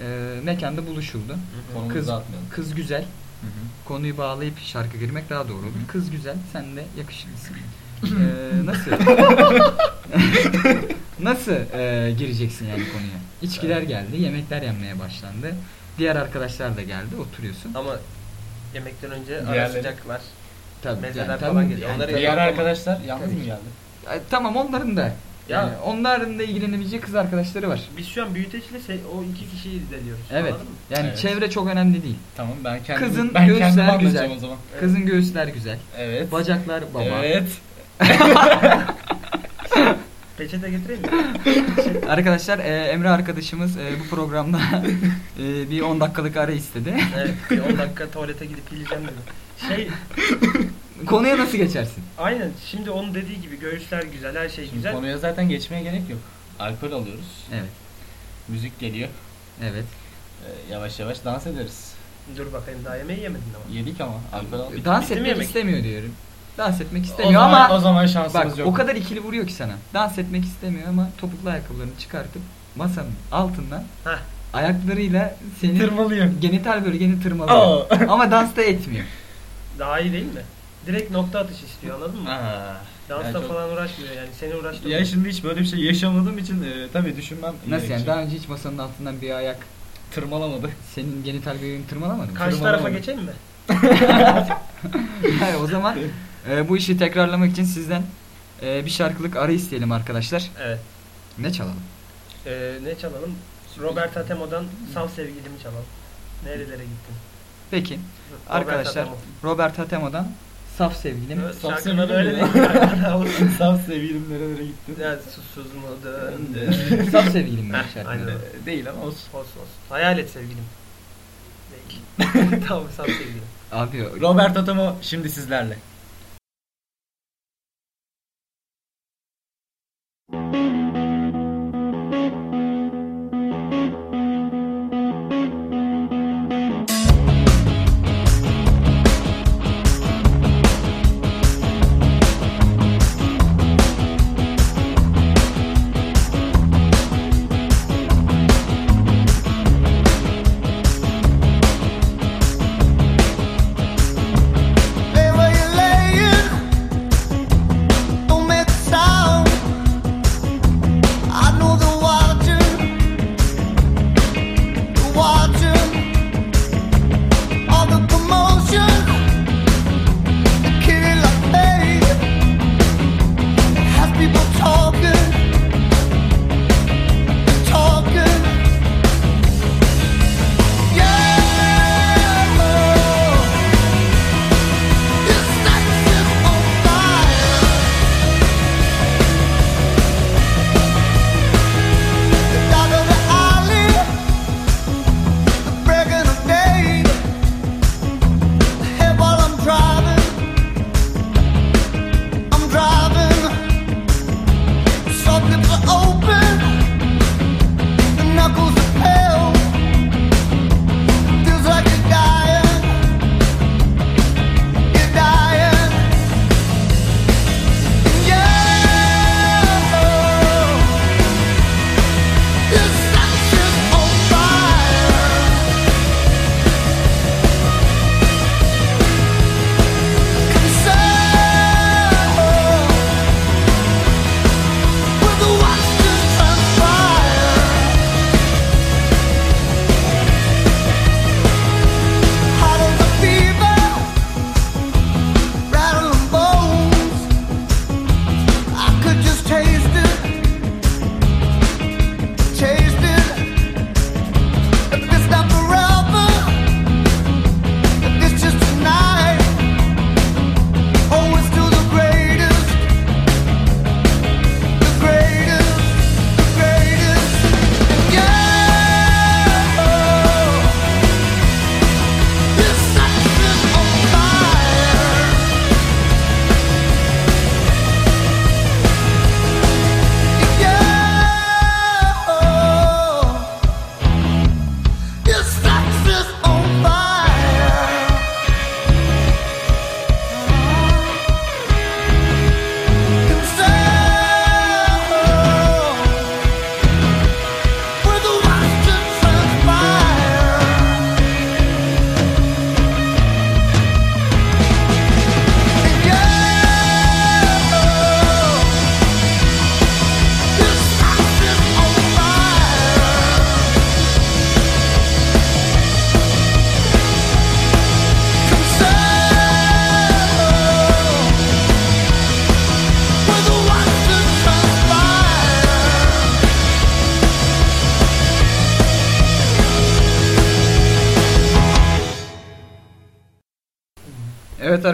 Ee, mekanda buluşuldu. Hı hı. Kız dağıtmayalım. kız güzel. Hı hı. Konuyu bağlayıp şarkı girmek daha doğru olur. Hı hı. Kız güzel, sen de yakışıklısın. Ee, nasıl? nasıl e, gireceksin yani konuya? İçkiler geldi, yemekler yenmeye başlandı. Diğer arkadaşlar da geldi, oturuyorsun. Ama yemekten önce Diğerleri- sıcaklar. Tabii, Mezeler yani falan tabii, geliyor. yani Onları. Diğer arkadaşlar yalnız Tabii mı geldi? Ay, Tamam onların da. Ya. Yani onların da ilgilenebileceği kız arkadaşları var. Biz şu an büyüteçle se- o iki kişiyi izleniyoruz. Evet. Anladın mı? Yani Evet. çevre çok önemli değil. Tamam ben kendim Kızın ben göğüsler kendim anlatacağım güzel. o zaman. Kızın göğüsler güzel. Evet. Bacaklar baba. Evet. Peçete getireyim mi? Arkadaşlar e, Emre arkadaşımız e, bu programda e, bir 10 dakikalık ara istedi. evet. bir 10 dakika tuvalete gidip pileceğim dedi. Şey Konuya nasıl geçersin? aynen şimdi onun dediği gibi göğüsler güzel her şey Şimdi güzel. konuya zaten geçmeye gerek yok. Alkol alıyoruz. Evet. Müzik geliyor. Evet. Ee, yavaş yavaş dans ederiz. Dur bakayım daha yemeği yemedin ama. Yedik ama alkol aldık. Dans bitti mi etmek yemek? istemiyor diyorum. Dans etmek O istemiyor zaman, ama o zaman şansımız bak yok. o kadar ikili vuruyor ki sana. Dans etmek istemiyor ama topuklu ayakkabılarını çıkartıp masanın altından Heh. ayaklarıyla senin Tırmalıyor. genital bölgeni tırmalıyor. ama dans da etmiyor. Daha iyi değil mi? Direkt nokta atış istiyor anladın mı? Aa, Dansta ya çok- falan uğraşmıyor yani seni uğraştırmıyor. Ya şimdi hiç böyle bir şey yaşamadığım için e, tabii düşünmem. Nasıl yani? gerekecek. Daha önce hiç masanın altından bir ayak tırmalamadı. senin genital bölgeni tırmalamadı mı? Karşı tarafa geçeyim mi? Yani o zaman e, bu işi tekrarlamak için sizden e, bir şarkılık ara isteyelim arkadaşlar. Evet. Ne çalalım? Ee, ne çalalım? Robert Atemo'dan Sav Sevgilimi çalalım. Nerelere gittin? Peki Robert arkadaşlar Atemo. Robert Atemo'dan Saf Sevgilim. Evet, Saf Sevgilim öyle değil. Saf sevgilim nerelere gittin? Ya susuz mu döndü? Saf Sevgilim mi şarkı? Değil ama olsun. Olsun olsun. Hayal et sevgilim. Değil. tamam Sav Sevgilim. Abi Robert Atamo şimdi sizlerle.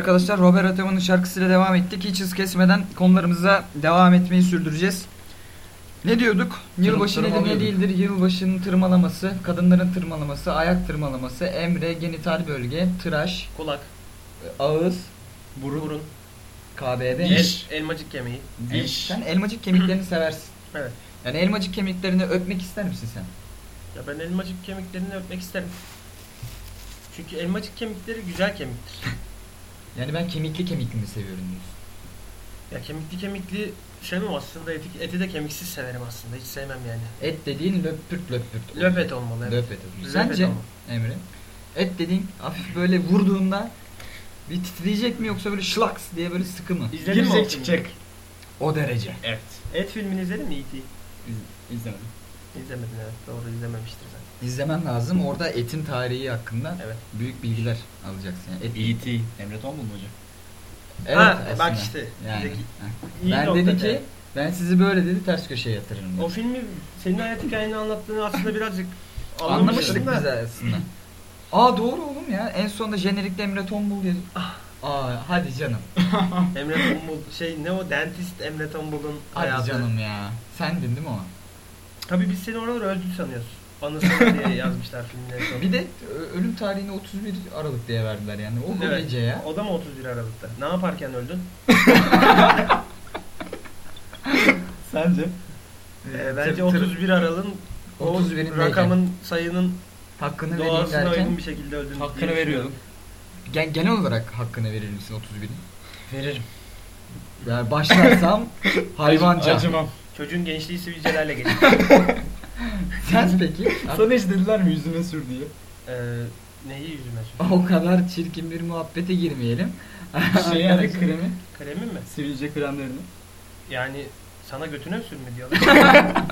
Arkadaşlar Robert Ataman'ın şarkısıyla devam ettik. Hiç hız kesmeden konularımıza devam etmeyi sürdüreceğiz. Ne diyorduk? Yılbaşı nedir ne değildir? Yılbaşının tırmalaması, kadınların tırmalaması, ayak tırmalaması, emre, genital bölge, tıraş, Kulak, ağız, burun, burun KBB. el, elmacık kemiği. Diş. Sen elmacık kemiklerini seversin. Evet. Yani elmacık kemiklerini öpmek ister misin sen? Ya ben elmacık kemiklerini öpmek isterim. Çünkü elmacık kemikleri güzel kemiktir. Yani ben kemikli kemikli mi seviyorum diyorsun. Ya kemikli kemikli sevmem aslında. Eti, eti de kemiksiz severim aslında. Hiç sevmem yani. Et dediğin löpürt löpürt. Löp et olmalı. Evet. Löp et. Löp Sence olmalı. Emre? Et dediğin hafif böyle vurduğunda bir titreyecek mi yoksa böyle şlaks diye böyle sıkı mı? İzledin mi çıkacak. O derece. Evet. Et filmini izledin mi E.T.? İz, izlemedim. İzlemedin evet. Doğru izlememiştir sen. İzlemen lazım. Orada etin tarihi hakkında Evet. büyük bilgiler alacaksın. Yani et E.T. Emre Tombul mu hocam? Evet, ha, aslında. bak işte. Yani. İyi Ben dedi ki ben sizi böyle dedi ters köşeye yatırırım. dedi. O filmi senin hayat hikayeni anlattığını aslında birazcık Anlamıştık biz da. aslında. Aa doğru oğlum ya. En sonunda jenerikte Emre Tombul diye. Aa hadi canım. Emre Tombul şey ne o dentist Emre Tombul'un Hadi hayatı. canım ya. Sendin değil mi o? Tabii biz seni oraları öldü sanıyoruz. Anısını diye yazmışlar sonunda. Bir de ö- ölüm tarihini 31 Aralık diye verdiler yani. O Evet. gece ya. O da mı 31 Aralık'ta? Ne yaparken öldün? Sence? Ee, bence tır- tır- 31 Aralık'ın o 31'indeyken. rakamın sayının hakkını vereyim doğasına derken uygun bir şekilde öldün. Hakkını diye veriyorum. gen- genel olarak hakkını verir misin 31'in? Veririm. Yani başlarsam hayvanca. Acımam. Çocuğun gençliği sivilcelerle geçti. Sen peki? Sana hiç dediler mi yüzüne sür diye? ee, neyi yüzüme sürdün? o kadar çirkin bir muhabbete girmeyelim. Şey yani kremi. Kremin mi? Sivilce kremlerini. Yani sana götüne mi sürme diyorlar.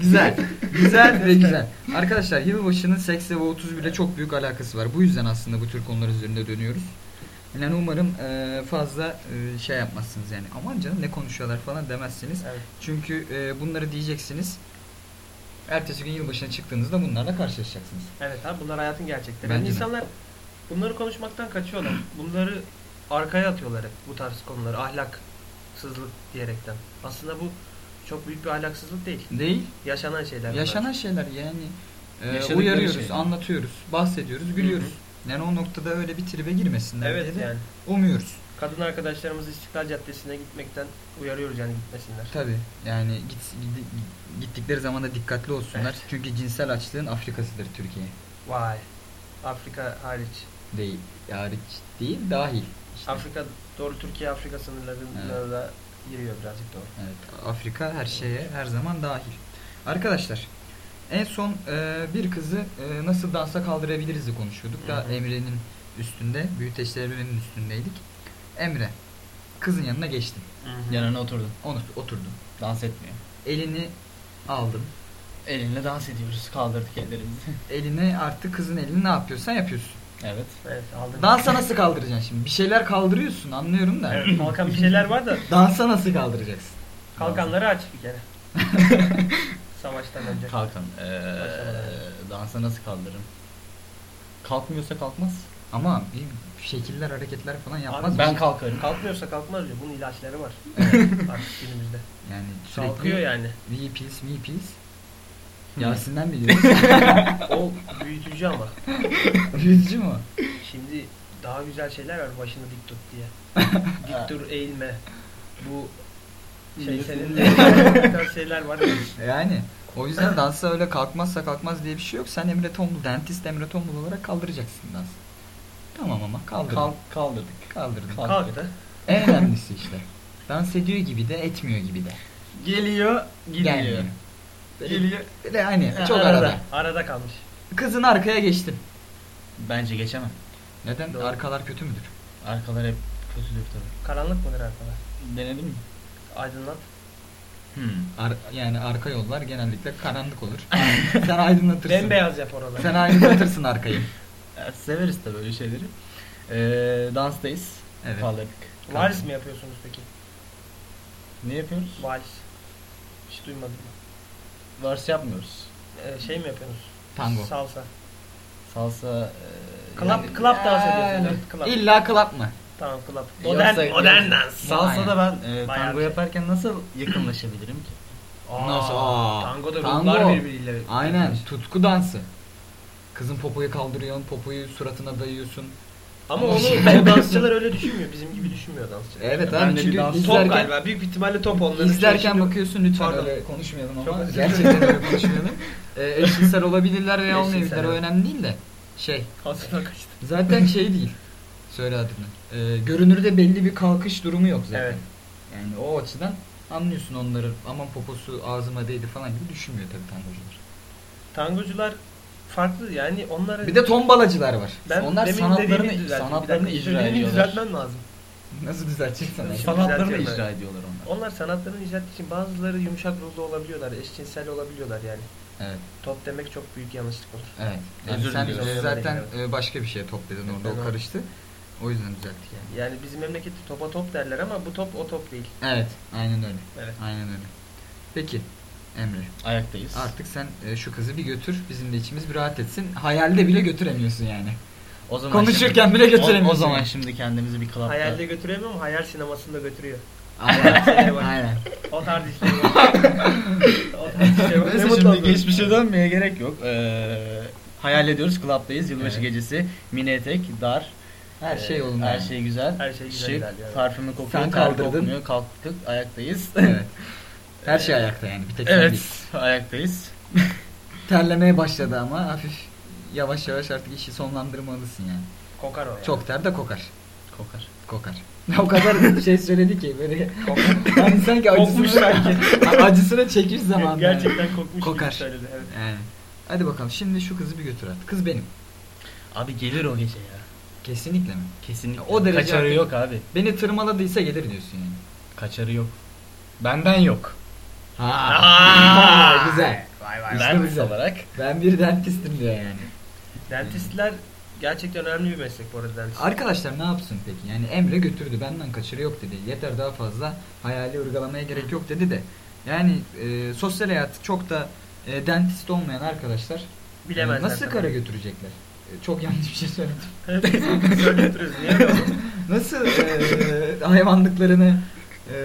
Güzel. Güzel ve güzel. Arkadaşlar yılbaşının seksle ve 31'e çok büyük alakası var. Bu yüzden aslında bu tür konular üzerinde dönüyoruz. Yani umarım e, fazla e, şey yapmazsınız yani. Aman canım ne konuşuyorlar falan demezsiniz. evet. Çünkü e, bunları diyeceksiniz. Ertesi gün yılbaşına çıktığınızda bunlarla karşılaşacaksınız. Evet abi bunlar hayatın gerçekleri. Bence de. İnsanlar bunları konuşmaktan kaçıyorlar. Bunları arkaya atıyorlar hep bu tarz konuları. Ahlaksızlık diyerekten. Aslında bu çok büyük bir ahlaksızlık değil. Değil. Yaşanan şeyler. bunlar. Yaşanan şeyler yani e, uyarıyoruz, şeyler. anlatıyoruz, bahsediyoruz, gülüyoruz. Yani o noktada öyle bir tribe girmesinler Evet diye de yani. umuyoruz. Kadın arkadaşlarımızı İstiklal Caddesi'ne gitmekten uyarıyoruz yani gitmesinler. Tabi yani git, gidi- gittikleri zaman da dikkatli olsunlar. Evet. Çünkü cinsel açlığın Afrikasıdır Türkiye. Vay. Afrika hariç. Değil, hariç değil, dahil. İşte. Afrika doğru Türkiye Afrika sınırlarına Evet. da giriyor birazcık doğru. Evet, Afrika her şeye her zaman dahil. Arkadaşlar en son e, bir kızı e, nasıl dansa kaldırabiliriz'i konuşuyorduk. Daha. Emre'nin üstünde, büyüteç Emre'nin üstündeydik. Emre, kızın yanına geçtim. Yanına oturdum. Onu oturdum. Dans etmiyor. Elini aldım. Elinle dans ediyoruz. Kaldırdık ellerimizi. Elini artık kızın elini ne yapıyorsan yapıyorsun. evet. Evet aldım. Dansa nasıl kaldıracaksın şimdi? Bir şeyler kaldırıyorsun anlıyorum da. Evet, kalkan bir şeyler var da Dansa nasıl kaldıracaksın? kalkanları aç bir kere. Savaştan önce. Kalkan. Ee, dansa nasıl kaldırırım? Kalkmıyorsa kalkmaz. Ama bir şekiller, hareketler falan yapmaz. Abi Ben kalkarım. Kalkmıyorsa kalkmaz diyor. Bunun ilaçları var. Evet. Artık günümüzde. Yani sürekli Kalkıyor yani. Peace. Hı. Yasin'den biliyoruz. O büyütücü ama. Yüzücü mü? Şimdi daha güzel şeyler var başını dik tut diye. dik dur eğilme. Bu şey senin de şeyler var. ya. Yani o yüzden dansa öyle kalkmazsa kalkmaz diye bir şey yok. Sen Emre Tombul, dentist Emre Tombul olarak kaldıracaksın dans. Tamam ama kaldırdın. Kalk, kaldırdık. Kaldırdın. Kalk. Kalktı. En önemlisi işte. Dans ediyor gibi de etmiyor gibi de. Geliyor, gidiyor. Gelmiyor. Geliyor. Böyle hani Ha, çok arada. arada. Arada kalmış. Kızın arkaya geçtim. Bence geçemem. Neden? Doğru. Arkalar kötü müdür? Arkalar hep kötüdür tabii. Karanlık mıdır arkalar? Denedin mi? Aydınlat. Hmm. Ar- yani arka yollar genellikle karanlık olur. Sen aydınlatırsın. Bembeyaz yap oraları. Sen aydınlatırsın arkayı. Ya, severiz tabii böyle şeyleri. Ee, danstayız. Evet. Kaldırdık. Vals mi yapıyorsunuz peki? Ne yapıyoruz? Vals. Hiç duymadım. Vars yapmıyoruz. Ee, şey mi yapıyorsunuz? Tango. Salsa. Salsa e, Club, yani- club dans ediyorsun. Yani, evet, Club. İlla club mı? Tamam club. Yoksa- Modern, modern dans. Salsa'da ben e, Bayağı tango bir şey. yaparken nasıl yakınlaşabilirim ki? Aa, Nasıl? Aa, Tangoda tango. ruhlar birbiriyle. Aynen tutku dansı. Kızın popoyu kaldırıyorsun, popoyu suratına dayıyorsun. Ama onu o dansçılar öyle düşünmüyor. Bizim gibi düşünmüyor dansçılar. Evet Ben abi bir çünkü dans- Top izlerken, galiba. Büyük bir ihtimalle top onların. izlerken Şimdi- bakıyorsun lütfen Pardon. öyle konuşmayalım Çok ama özür dilerim. gerçekten öyle konuşmayalım. Ee, eşcinsel olabilirler veya Eşcinsel, olmayabilirler o evet. önemli değil de şey Ağzına kaçtı. zaten şey değil söyle adını. Ee, görünürde belli bir kalkış durumu yok zaten. Evet. Yani o açıdan anlıyorsun onları aman poposu ağzıma değdi falan gibi düşünmüyor tabii tangocular. Tangocular farklı yani onların... Bir de tombalacılar var. ben Onlar demin sanatlarını dediğimi düzelttim. Bir sanatlarını icra ediyorlar. düzeltmem lazım. nasıl düzelteceksin? Sanatlarını icra ediyorlar onlar. Onlar sanatlarını icra ettiği için bazıları yumuşak ruhlu olabiliyorlar, eşcinsel olabiliyorlar yani. Evet. Top demek çok büyük yanlışlık olur. Evet. Yani Özür sen e, zaten e, başka bir şeye top dedin orada o karıştı. O yüzden düzelttik yani. Yani bizim memlekette topa top derler ama bu top o top değil. Evet, aynen öyle. Evet. Aynen öyle. Peki Emre, Ayaktayız. artık sen e, şu kızı bir götür, bizim de içimiz bir rahat etsin. Hayalde bile götüremiyorsun yani. O zaman Konuşurken şimdi- bile o, götüremiyorsun. o zaman şimdi kendimizi bir club'da Hayalde götüremiyor ama hayal sinemasında götürüyor. Aynen. Bak. aynen. O tarz işleri var. o tarz işleri var. Ne Neyse mutlu şimdi oldum. geçmişe dönmeye gerek yok. Ee, hayal ediyoruz club'dayız. Yılbaşı Evet. gecesi. Mini etek, dar. Her Ee, şey yolunda. Her şey güzel. Her şey güzel Şık, ilerliyor, parfümü kokuyor, Sen ter kaldırdın. kokmuyor. Kalktık, ayaktayız. Evet. Her şey ayakta yani. Bir tek sen evet, değil. ayaktayız. Terlemeye başladı ama hafif yavaş yavaş artık işi sonlandırmalısın yani. Kokar o yani. Çok ter de kokar. Kokar. Kokar. o kadar şey söyledi ki böyle Kokar. yani sanki Kokmuş acısını, acısını çekiş zamanı. yani. Gerçekten kokmuş Kokar. gibi söyledi. Evet. Yani. Hadi bakalım şimdi şu kızı bir götür artık. Kız benim. Abi gelir o gece ya. Kesinlikle mi? Kesinlikle. O derece Kaçarı artık- yok abi. Beni tırmaladıysa gelir diyorsun yani. Kaçarı yok. Benden yok. Ha. güzel. Vay vay. İşte ben güzel. olarak. Ben bir dentistim diyor yani. Dentistler gerçekten önemli bir meslek bu arada dentist. Arkadaşlar ne yapsın peki? Yani Emre götürdü benden kaçırı yok dedi. Yeter daha fazla hayali ırgalamaya gerek yok dedi de. Yani e, sosyal hayat çok da e, dentist olmayan arkadaşlar e, Bilemezler. nasıl tabii. kara götürecekler? Çok yanlış bir şey söyledim. Evet. Niye? Nasıl e, hayvanlıklarını e,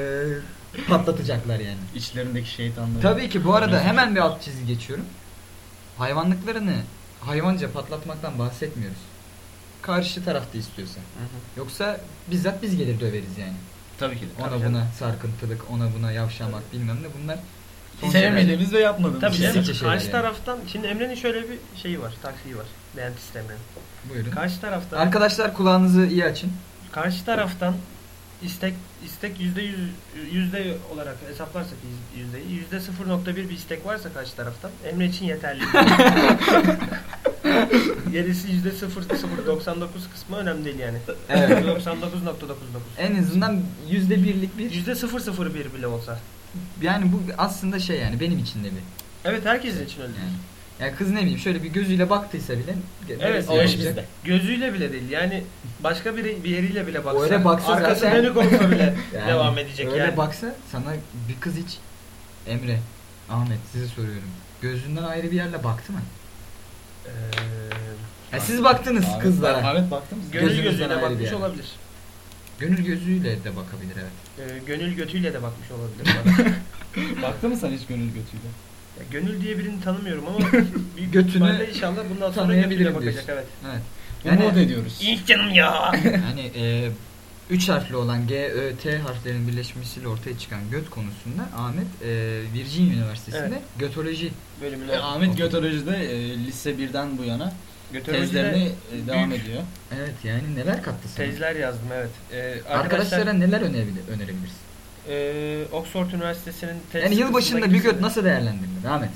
patlatacaklar yani? İçlerindeki şeytanları. Tabii ki bu arada hemen bir alt çizgi geçiyorum. Hayvanlıklarını hayvanca patlatmaktan bahsetmiyoruz. Karşı tarafta istiyorsa. Yoksa bizzat biz gelir döveriz yani. Tabii ki de. Ona Tabii canım. buna sarkıntılık, ona buna yavşamak bilmem ne bunlar. Sevmediğimiz ve yapmadığımız. Tabii Pislikçe canım. şeyler Karşı yani. taraftan şimdi Emre'nin şöyle bir şeyi var, taktiği var. Dentist Emre'nin. Buyurun. Karşı taraftan Arkadaşlar kulağınızı iyi açın. karşı taraftan istek istek yüzde yüz yüzde olarak hesaplarsak yüz- yüzdeyi yüzde 0.1 bir istek varsa karşı taraftan Emre için yeterli. Gerisi yüzde 0.099 kısmı önemli değil yani. Evet. 99.99. En azından yüzde birlik bir Yüzde 0.01 bile olsa. Yani bu aslında şey yani benim için de bir. Evet herkesin için öyle. Yani. Yani kız ne bileyim şöyle bir gözüyle baktıysa bile Evet, o iş yapacak? bizde. Gözüyle bile değil. Yani başka bir, bir yeriyle bile baksa. Öyle baksa arkası zaten- dönük olsa bile Yani devam edecek öyle yani. baksa sana bir kız hiç Emre, Ahmet size soruyorum. Gözünden ayrı bir yerle baktı mı? Ee, Ya siz baktınız Ahmet- kızlara. Ahmet baktın mı? ayrı bir bakmış olabilir. Gönül gözüyle de bakabilir evet. Ee, gönül götüyle de bakmış olabilir bana. Baktın mı sen hiç gönül götüyle? Ya, gönül diye birini tanımıyorum ama Götünü ihtimalle inşallah bundan sonra tanıyabilirim götüyle bakacak diyorsun. evet. Evet. Yani, Umut ediyoruz. İlk canım ya. Yani e, üç harfli olan G, Ö, T harflerinin birleşmesiyle ortaya çıkan göt konusunda Ahmet e, Virginia Üniversitesi'nde Evet. götoloji Bölümüne. E, Ahmet Götolojide e, lise 1'den bu yana tezlerini e, devam büyük ediyor. Evet yani neler kattı sana? Tezler yazdım evet. Ee, Arkadaşlara arkadaşlar neler önerebilir, önerebilirsin? e, Oxford Üniversitesi'nin tez Yani yılbaşında bir göt nasıl değerlendirilir Ahmet?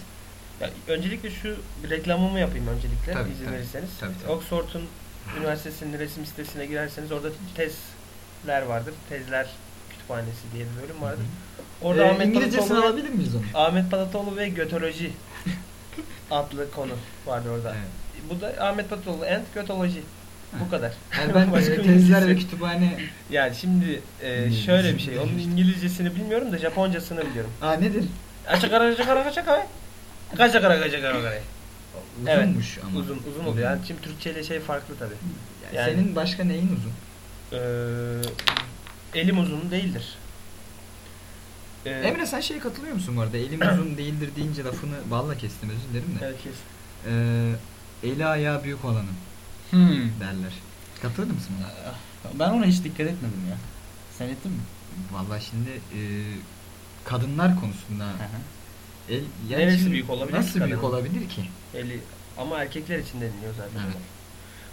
Ya, öncelikle şu bir reklamımı yapayım öncelikle Tabii, izin tabii. verirseniz. Tabii, tabii. Oxford'un üniversitesinin resim sitesine girerseniz orada tezler vardır. Tezler kütüphanesi diye bir bölüm vardır. Orada Ee, Ahmet İngilizcesini Palatoğlu, alabilir miyiz onu? Ahmet Palatoğlu ve götoloji adlı konu vardı orada. Evet. Bu da Ahmet Palatoğlu and götoloji. Bu kadar. Yani ben e, tezler ve kütüphane... Yani şimdi e, şöyle bir şey. Onun İngilizcesini bilmiyorum da Japoncasını biliyorum. Aa nedir? Açık ara açık ara açık ara. Uzunmuş ama. Uzun uzun oluyor. Yani şimdi Türkçe ile şey farklı tabii. Yani Yani- Senin başka neyin uzun? Ee, elim uzun değildir. Ee, Emre sen şeye katılıyor musun bu arada? Elim uzun değildir deyince lafını balla kestim özür dilerim de. Evet, kes. Eli ayağı büyük olanın Hmm. derler. Katılır mısın buna? Ben ona hiç dikkat etmedim ya. Sen ettin mi? Vallahi şimdi e, kadınlar konusunda el, yani Neresi şimdi büyük olabilir Nasıl büyük kadının? olabilir ki? Eli ama erkekler için deniliyor zaten. Evet.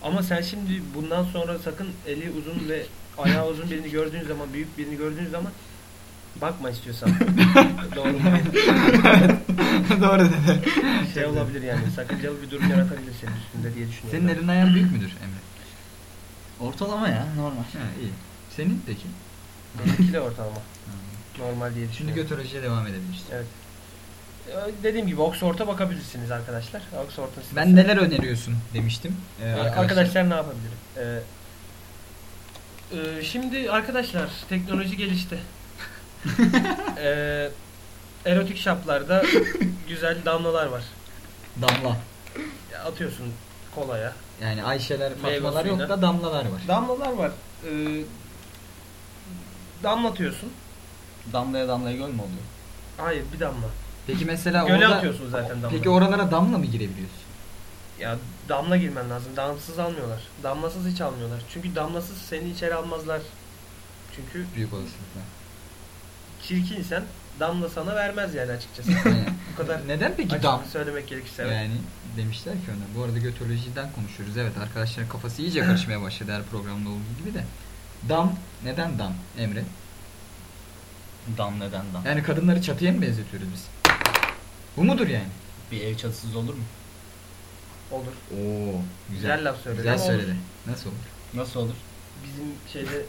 Ama sen şimdi bundan sonra sakın eli uzun ve ayağı uzun birini gördüğün zaman, büyük birini gördüğün zaman bakma istiyorsan. Doğru? Doğru dedi. Şey olabilir yani. Sakıncalı bir durum yaratabilir senin üstünde diye düşünüyorum. Senin elin ayağın büyük müdür Emre? Ortalama ya normal. Ha iyi. Senin peki? Benimki de ortalama. Normal diye Şimdi düşünüyorum. götolojiye devam edebiliriz. Evet. Ee, Dediğim gibi Oxford'a bakabilirsiniz arkadaşlar. Oxford'un sitesi. Ben neler öneriyorsun demiştim. Ee, Arkadaşlar, ne yapabilirim? Ee, e, şimdi arkadaşlar teknoloji gelişti. ee, erotik shoplarda güzel damlalar var. Damla. Ya Atıyorsun kolaya. Yani Ayşeler, Meyve Fatmalar yok suyuna. da damlalar var. Damlalar var. Ee, damlatıyorsun. Damlaya damlaya göl mü oluyor? Hayır bir damla. Peki mesela Göle orada atıyorsun zaten damlayı. Peki oralara damla mı girebiliyorsun? Ya damla girmen lazım. Damlasız almıyorlar. Damlasız hiç almıyorlar. Çünkü damlasız seni içeri almazlar. Çünkü Büyük olasılıkla. Çirkinsen damla sana vermez yani açıkçası. Bu kadar Neden peki dam? söylemek gerekirse. evet. Yani demişler ki ona. Bu arada götolojiden konuşuyoruz. Evet arkadaşların kafası iyice karışmaya başladı her programda olduğu gibi de. Dam neden dam Emre? Dam neden dam? Yani kadınları çatıya mı benzetiyoruz biz? Bu mudur yani? Bir ev çatısız olur mu? Olur. Oo Güzel laf söyledi Güzel ama söyledi. Nasıl olur? Nasıl olur? Bizim şeyde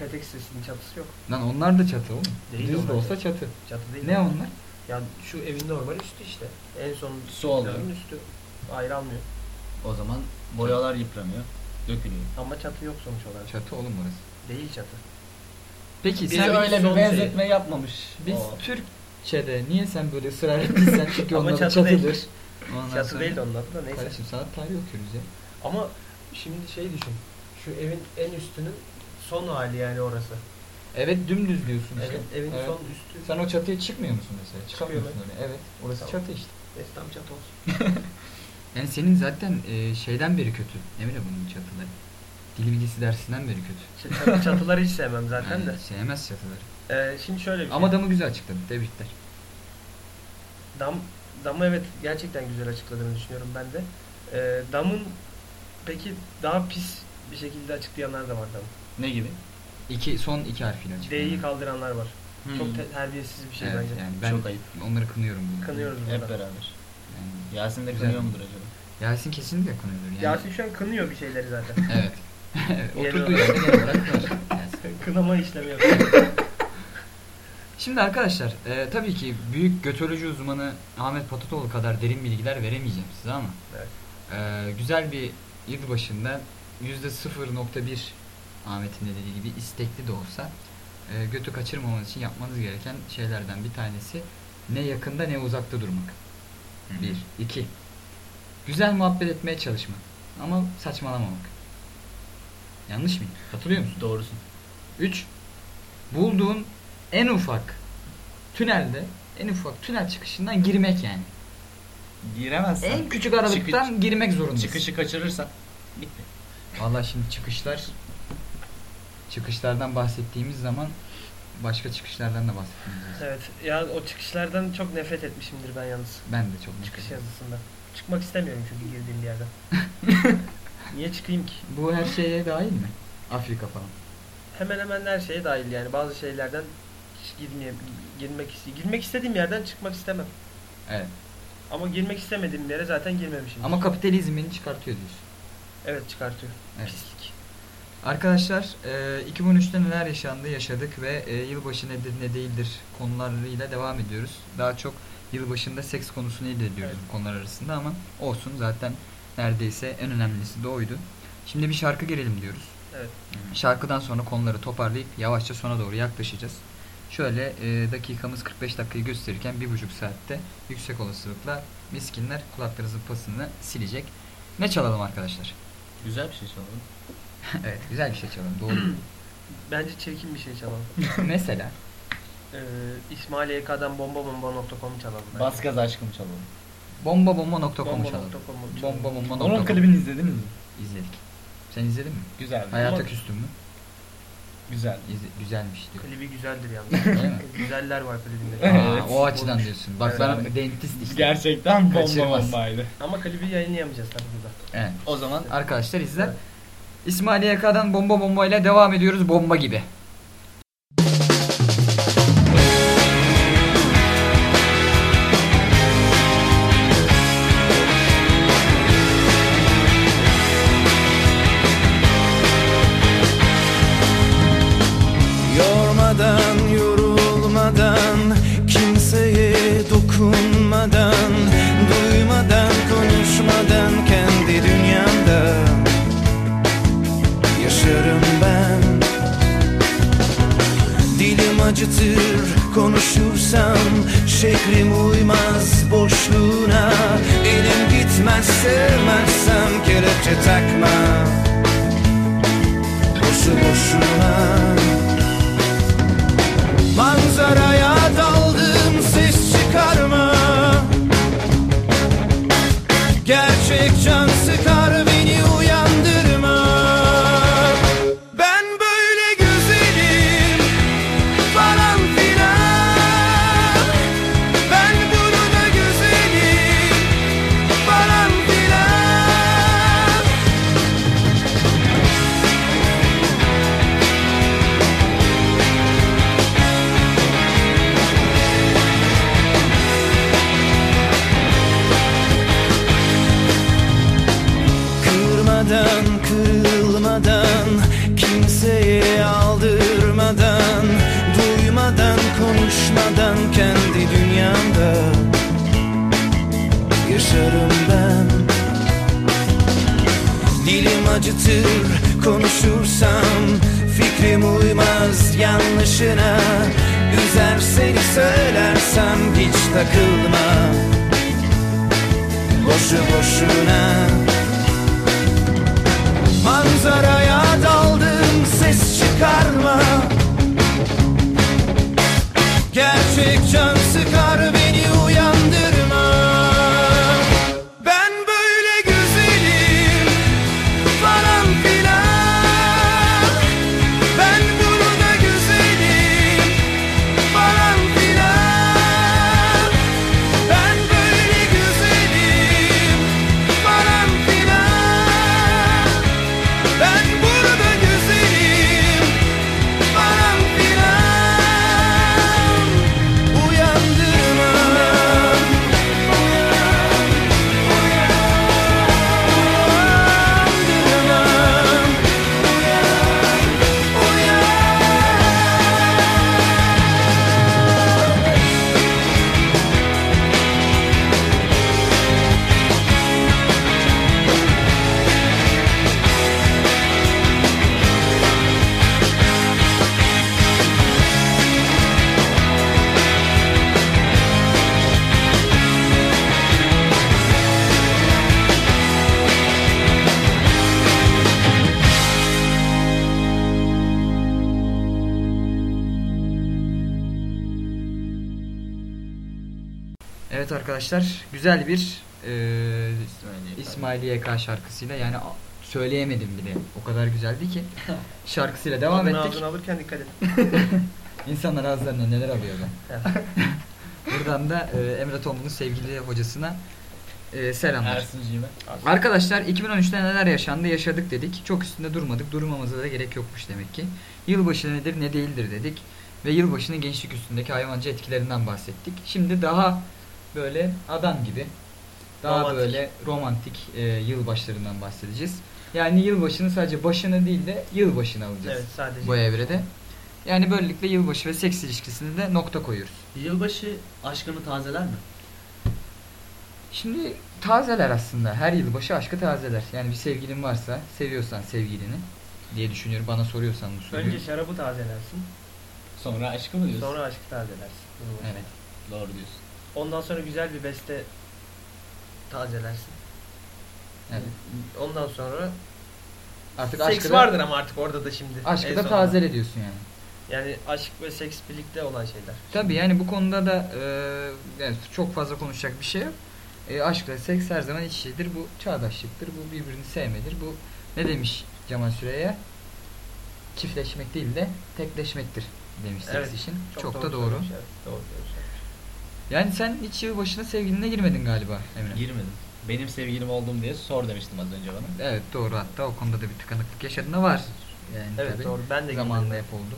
petek sitesinin çatısı yok. Lan onlar da çatı oğlum. Değil Düz de onlar olsa çatı. çatı. Çatı değil. Ne onlar? Ya şu evin normal üstü işte. En son Su alıyor. binanın üstü. Ayrı almıyor. O zaman boyalar yıpranıyor. Dökülüyor. Ama çatı yok sonuç olarak. Çatı oğlum burası. Değil çatı. Peki Biz sen öyle son bir benzetme yapmamış. biz O. Türkçe'de niye sen böyle ısrar ettiysen çünkü Ama onlar çatı çatıdır. değil. Ondan çatı sonra- değil de adı da neyse. Kardeşim sanat tarihi okuyoruz ya. Ama şimdi şey düşün. Şu evin en üstünün son hali yani orası. Evet dümdüz diyorsun işte. Evet, evin Evet. son üstü. Sen o çatıya çıkmıyor musun mesela? Çıkamıyorsun öyle. Evet. Orası Tamam. çatı işte. Neyse tam çatı olsun. Yani senin zaten e, şeyden beri kötü. Emre bunun çatıları. Dil bilgisi dersinden beri kötü. Şey, çatı- çatıları hiç sevmem zaten Yani de. sevmez çatıları. Ee, şimdi şöyle bir şey. Ama damı güzel açıkladın. Tebrikler. Dam, damı evet gerçekten güzel açıkladığını düşünüyorum ben de. Ee, damın peki daha pis bir şekilde açıklayanlar da var damı. Ne gibi? İki, son iki harfiyle açıkladın. D'yi kaldıranlar var. Hmm. Çok te- terbiyesiz bir şey evet, bence. yani ben Çok ayıp. onları kınıyorum. burada. Kınıyoruz Hep burada. beraber. Yani Yasin de kınıyor mudur acaba? Yasin kesinlikle kınıyordur. Yani. Yasin şu an kınıyor bir şeyleri zaten. Evet. Oturduğu yerde genel olarak. Yasin. Kınama işlemi yapıyor. Şimdi arkadaşlar e, tabii ki büyük götoloji uzmanı Ahmet Patatoğlu kadar derin bilgiler veremeyeceğim size ama Evet. e, güzel bir yıl başında %0.1 Ahmet'in de dediği gibi istekli de olsa e, götü kaçırmamanız için yapmanız gereken şeylerden bir tanesi ne yakında ne uzakta durmak. Bir. iki. Güzel muhabbet etmeye çalışmak. Ama saçmalamamak. Yanlış mıyım? Katılıyor musun? Doğrusun. 3. Bulduğun en ufak tünelde, en ufak tünel çıkışından girmek yani. Giremezsen. En küçük aralıktan Çıkış- girmek zorundasın. Çıkışı kaçırırsan. Bitti. Vallahi şimdi çıkışlar çıkışlardan bahsettiğimiz zaman başka çıkışlardan da bahsetmemiz lazım. evet. Ya o çıkışlardan çok nefret etmişimdir ben yalnız. Ben de çok Çıkış nefret yazısında. Çıkmak istemiyorum çünkü girdiğim bir yerden. Niye çıkayım ki? Bu her şeye dahil mi? Afrika falan. Hemen hemen her şeye dahil yani. Bazı şeylerden girmeye, girmek girmek istediğim yerden çıkmak istemem. Evet. Ama girmek istemediğim yere zaten girmemişim. Ama kapitalizm beni çıkartıyor diyorsun. evet çıkartıyor. Evet. Pislik. Arkadaşlar e, 2013'te neler yaşandı yaşadık ve e, yılbaşı nedir ne değildir konularıyla devam ediyoruz. Daha çok yılbaşında seks konusunu elde ediyoruz Evet. bu konular arasında ama olsun zaten neredeyse en önemlisi de oydu. Şimdi bir şarkı girelim diyoruz. Evet. Şarkıdan sonra konuları toparlayıp yavaşça sona doğru yaklaşacağız. Şöyle e, dakikamız 45 dakikayı gösterirken bir buçuk saatte yüksek olasılıkla miskinler kulaklarınızın pasını silecek. Ne çalalım arkadaşlar? Güzel bir şey çalalım. evet güzel bir şey çalalım. Doğru. Bence çirkin bir şey çalalım. Mesela Ee, İsmail YK'dan bombabomba.com çalalım. bence. Bas gaz aşkım çalalım. bombabomba.com'u çalalım. Bomba.com'u çalalım. Bombabomba.com Onun klibini izlediniz mi? izledik. Sen izledin mi? Güzel. Hayata Ama- küstün mü? Güzel. İzle- güzelmiş diyor. Klibi güzeldir yalnız. Değil mi? Güzeller var klibinde. Aa, Evet. o açıdan diyorsun. Bak Evet. ben dentist işte. Gerçekten bomba Kaçırmaz. bombaydı. Ama klibi yayınlayamayacağız tabii burada. Evet. O zaman Arkadaşlar izler. İsmail YK'dan bomba bomba ile devam ediyoruz bomba gibi. Konuşursam şeklim uymaz boşluğuna. Elim gitmez sevmezsem kelepçe takma. Boşu boşuna. Manzaraya güzel bir e, İsmail. İsmail YK şarkısıyla yani söyleyemedim bile. O kadar güzeldi ki. Şarkısıyla devam Adını ettik. ağzına alırken dikkat et. İnsanlar ağızlarına neler alıyor ben. Buradan da e, Emre Tomlu'nun sevgili hocasına e, selamlar. Ersin'cime. Arkadaşlar 2013'te neler yaşandı yaşadık dedik. Çok üstünde durmadık. Durmamıza da gerek yokmuş demek ki. Yılbaşı nedir ne değildir dedik. Ve yılbaşının gençlik üstündeki hayvancı etkilerinden bahsettik. Şimdi daha böyle adam gibi daha Romantik. böyle romantik e, yılbaşlarından bahsedeceğiz. Yani yılbaşını sadece başını değil de yılbaşını alacağız Evet sadece. bu evrede. Yani böylelikle yılbaşı ve seks ilişkisine de nokta koyuyoruz. Yılbaşı aşkını tazeler mi? Şimdi tazeler aslında. Her yılbaşı aşkı tazeler. Yani bir sevgilin varsa, seviyorsan sevgilini diye düşünüyorum. Bana soruyorsan bu soruyu. Önce şarabı tazelersin. Sonra aşkı mı diyorsun? Sonra aşkı tazelersin. yılbaşı. Evet. Doğru diyorsun. Ondan sonra güzel bir beste tazelersin. Evet. Ondan sonra Artık seks aşkı da, vardır ama artık orada da şimdi. aşkı da tazele diyorsun yani. Yani aşk ve seks birlikte olan şeyler. Tabii yani bu konuda da e, yani çok fazla konuşacak bir şey yok. E, aşk ve seks her zaman iç içedir. Bu çağdaşlıktır. Bu birbirini sevmedir. Bu ne demiş Cemal Süreyya? Çiftleşmek değil de tekleşmektir demiş seks Evet, için. Çok, da doğru doğru. söylemiş, evet, Doğru söylemiş. Yani sen hiç yıl başına sevgiline girmedin galiba Emre. Girmedim. Benim sevgilim oldum diye sor demiştim az önce bana. Evet doğru hatta o konuda da bir tıkanıklık yaşadın da var. Yani Evet tabii. doğru. Ben de Zamanında girmedim. hep oldu.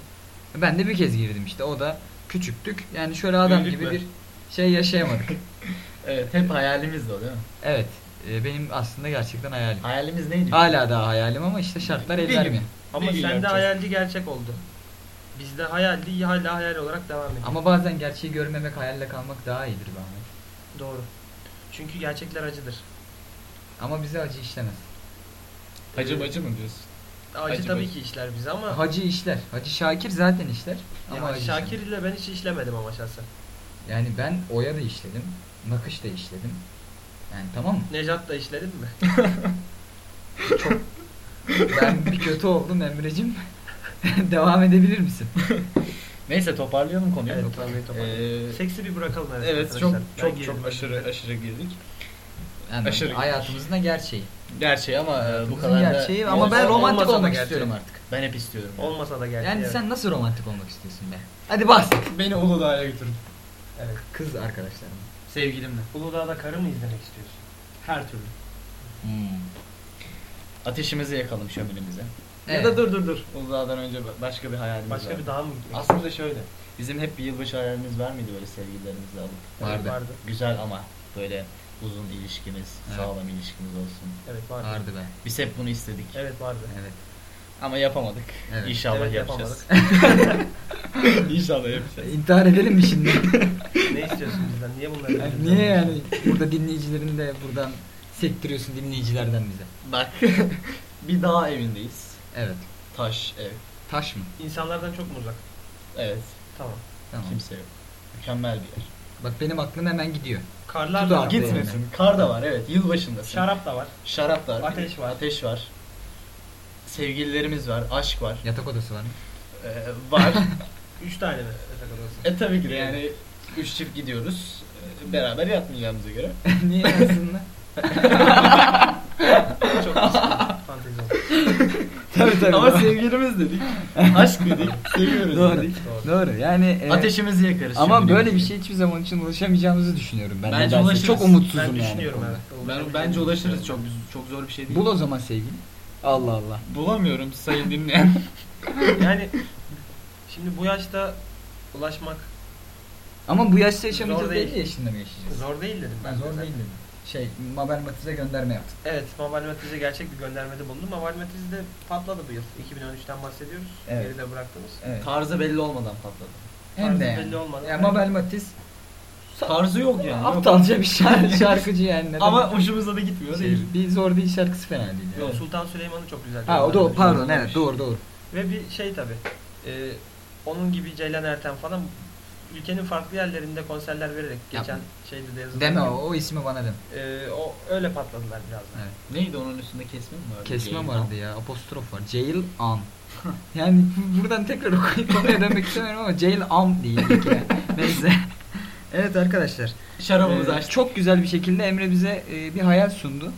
Ben de bir kez girdim işte. O da küçüktük. Yani şöyle adam Büyüdük gibi mü? bir şey yaşayamadık. Evet hep hayalimizdi o değil mi? evet. e, benim aslında gerçekten hayalim. Hayalimiz neydi? Hala daha hayalim ama işte şartlar el vermiyor. Ama sende hayaldi gerçek oldu. Bizde hayaldi hala hayal olarak devam ediyor. Ama bazen gerçeği görmemek, hayalle kalmak daha iyidir be Ahmet. Doğru. Çünkü gerçekler acıdır. Ama bize acı işlemez. Hacı bacı mı diyorsun? Acı, Acı tabii bacı. ki işler bizi ama Hacı işler. Hacı Şakir zaten işler. Ama Ya acı Şakir işlemez. ile ben hiç işlemedim ama şahsen. Yani ben Oya da işledim. Nakış da işledim. Yani tamam mı? Nejat da işledin mi? Ben bir kötü oldum Emre'cim. Devam edebilir misin? Neyse toparlayalım konuyu. Evet, toparlayalım, toparlayalım. Ee, Seksi bir bırakalım evet. Evet arkadaşlar. çok çok çok aşırı aşırı girdik. Yani Aşırı hayatımızın da gerçeği. Gerçeği ama e, bu kadar da gerçeği ama Olsa- ben romantik da olmak gerçeği. istiyorum artık. ben hep istiyorum. yani. Olmasa da gerçi. Yani evet. sen nasıl romantik olmak istiyorsun be? Hadi bas. beni Uludağ'a götürün. Evet. Kız arkadaşlarım. Sevgilimle. Uludağ'da karı mı izlemek istiyorsun? Her türlü. Hmm. Ateşimizi yakalım şöminemize. Evet. Ya da dur dur dur. Uludağ'dan önce başka bir hayalimiz Başka var. bir dağa mı gitmek Aslında şöyle. Bizim hep bir yılbaşı hayalimiz var mıydı böyle sevgililerimizle alıp? Vardı. Vardı. Güzel ama böyle uzun ilişkimiz, Evet. sağlam ilişkimiz olsun. Evet vardı. Vardı be. Biz hep bunu istedik. Evet vardı. Evet. Ama yapamadık. Evet. İnşallah Evet, yapacağız. İnşallah yapacağız. İntihar edelim mi şimdi? ne istiyorsun bizden? Niye bunları Yani niye yani burada dinleyicilerini de buradan sektiriyorsun dinleyicilerden bize? Bak. bir dağ evindeyiz. Evet. Taş ev. Taş mı? İnsanlardan çok mu uzak? Evet. Tamam. Tamam. Kimse yok. Mükemmel bir yer. Bak benim aklım hemen gidiyor. Karlar da var. Gitmesin. Kar da var evet. Yılbaşındasın. Şarap da var. Şarap da var. Ateş var. Ateş var. Sevgililerimiz var. Aşk var. Yatak odası var mı? Ee, var. Üç tane mi? yatak odası? e tabii ki de yani üç çift gidiyoruz. Ee, Beraber yatmayacağımıza göre. Niye aslında? Çok fantezi oldu. Tabii. Ama doğru. sevgilimiz dedik. Aşk dedik. Seviyoruz Doğru. dedik. Doğru. Yani e, Ateşimizi yakarız. ama şimdi. böyle bir şey hiçbir zaman için ulaşamayacağımızı düşünüyorum ben. Bence nedense. ulaşırız. Çok umutsuzum Ben yani. düşünüyorum evet. Ben, bence ulaşırız. Çok çok zor bir şey değil. Bul o zaman sevgili. Allah Allah. Bulamıyorum sayın dinleyen. Yani şimdi bu yaşta ulaşmak Ama bu yaşta yaşamayacağız Zor değil. 50 yaşında mı yaşayacağız? zor değil dedim ben. Ben zor değil dedim. Şey, Mabel Matiz'e gönderme yaptım. Evet, Mobile Matiz'e gerçek bir göndermede bulundum. Mobile Matiz de patladı bu yıl. 2013'ten bahsediyoruz. Evet. Geride bıraktığımız. Evet. Tarzı belli olmadan patladı. Hem Tarzı de yani. belli olmadı. Ya Mabel Matiz Tarzı yok yani. yok. aptalca bir şarkı, şarkıcı yani. Neden? Ama hoşumuza da gitmiyor şey, değil. bir zor değil şarkısı fena değil. Yani. Sultan Süleyman'ı çok güzel. Ha o da pardon evet doğru doğru. Ve bir şey tabi. onun gibi Ceylan Ertem falan ülkenin farklı yerlerinde konserler vererek geçen şeyde de yazıldı. Deme o, o ismi bana deme. Ee, o öyle patladılar biraz da. Evet. Neydi onun üstünde kesme mi vardı? Kesme Yayın vardı ya apostrof var. Jail Am. yani bu- buradan tekrar okuyup konuya dönmek istemiyorum ama Jail Am değil. bir kere. Neyse. Evet arkadaşlar. Şarabımızı Ee, açtık. çok güzel bir şekilde Emre bize e, bir hayal sundu.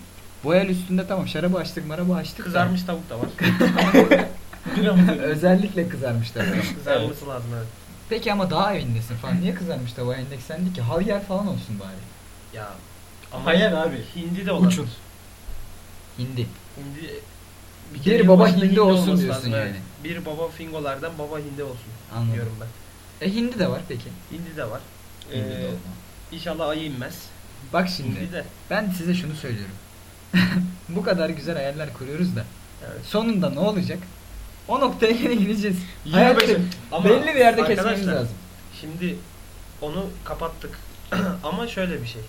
Bu hayal üstünde tamam şarabı açtık marabı açtık. da- Kızarmış tavuk da var. Biramızı. Özellikle kızarmış tabii. Kızarması lazım evet. Peki ama daha evindesin falan. Niye kızarmış tavuğa endekslendi ki? Havyar falan olsun bari. Ya ama Hayal abi. hindi de olabilir. Uçun. Hindi. Hindi Bir kere baba yılbaşında hindi olsun olması diyorsun lazım, yani. evet. Bir baba fingolardan baba hindi olsun Anladım. diyorum ben. E hindi de var peki. Hindi de var. Hindi de Ee, olma. İnşallah ayı inmez. Bak şimdi Hindi de. ben size şunu söylüyorum. Bu kadar güzel hayaller kuruyoruz da Evet. sonunda ne olacak? O noktaya yine gideceğiz. Yine Hayatta başa- Ama belli bir yerde kesmemiz arkadaşlar, lazım. Şimdi onu kapattık. Ama şöyle bir şey.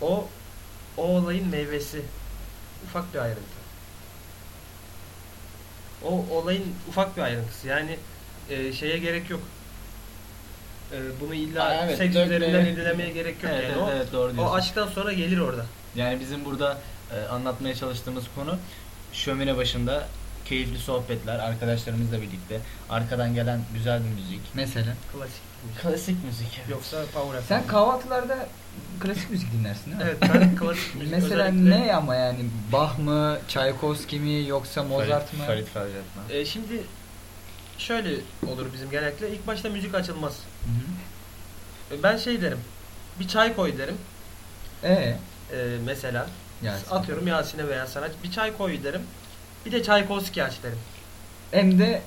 O o olayın meyvesi ufak bir ayrıntı. O olayın ufak bir ayrıntısı. Yani e, şeye gerek yok. E, bunu illa Aa, evet, seks üzerinden irdelemeye gerek yok. Evet, yani evet, o, evet, doğru o aşktan sonra gelir orada. Yani bizim burada e, anlatmaya çalıştığımız konu şömine başında keyifli sohbetler arkadaşlarımızla birlikte. Arkadan gelen güzel bir müzik. Mesela. Klasik. müzik. Klasik müzik. Yoksa power FM. Sen kahvaltılarda klasik müzik dinlersin değil mi? Evet ben klasik müzik Mesela özellikle- ne ama yani Bach mı, Tchaikovsky mi yoksa Mozart mı? Farid Farid Farjat mı? E, şimdi şöyle olur bizim genellikle. İlk başta müzik açılmaz. Hı hı. E, Ben şey derim. Bir çay koy derim. Ee, E, mesela. Yasin. Atıyorum Yasin'e veya sana. Bir çay koy derim. Bir de Çaykovski aç derim. hem de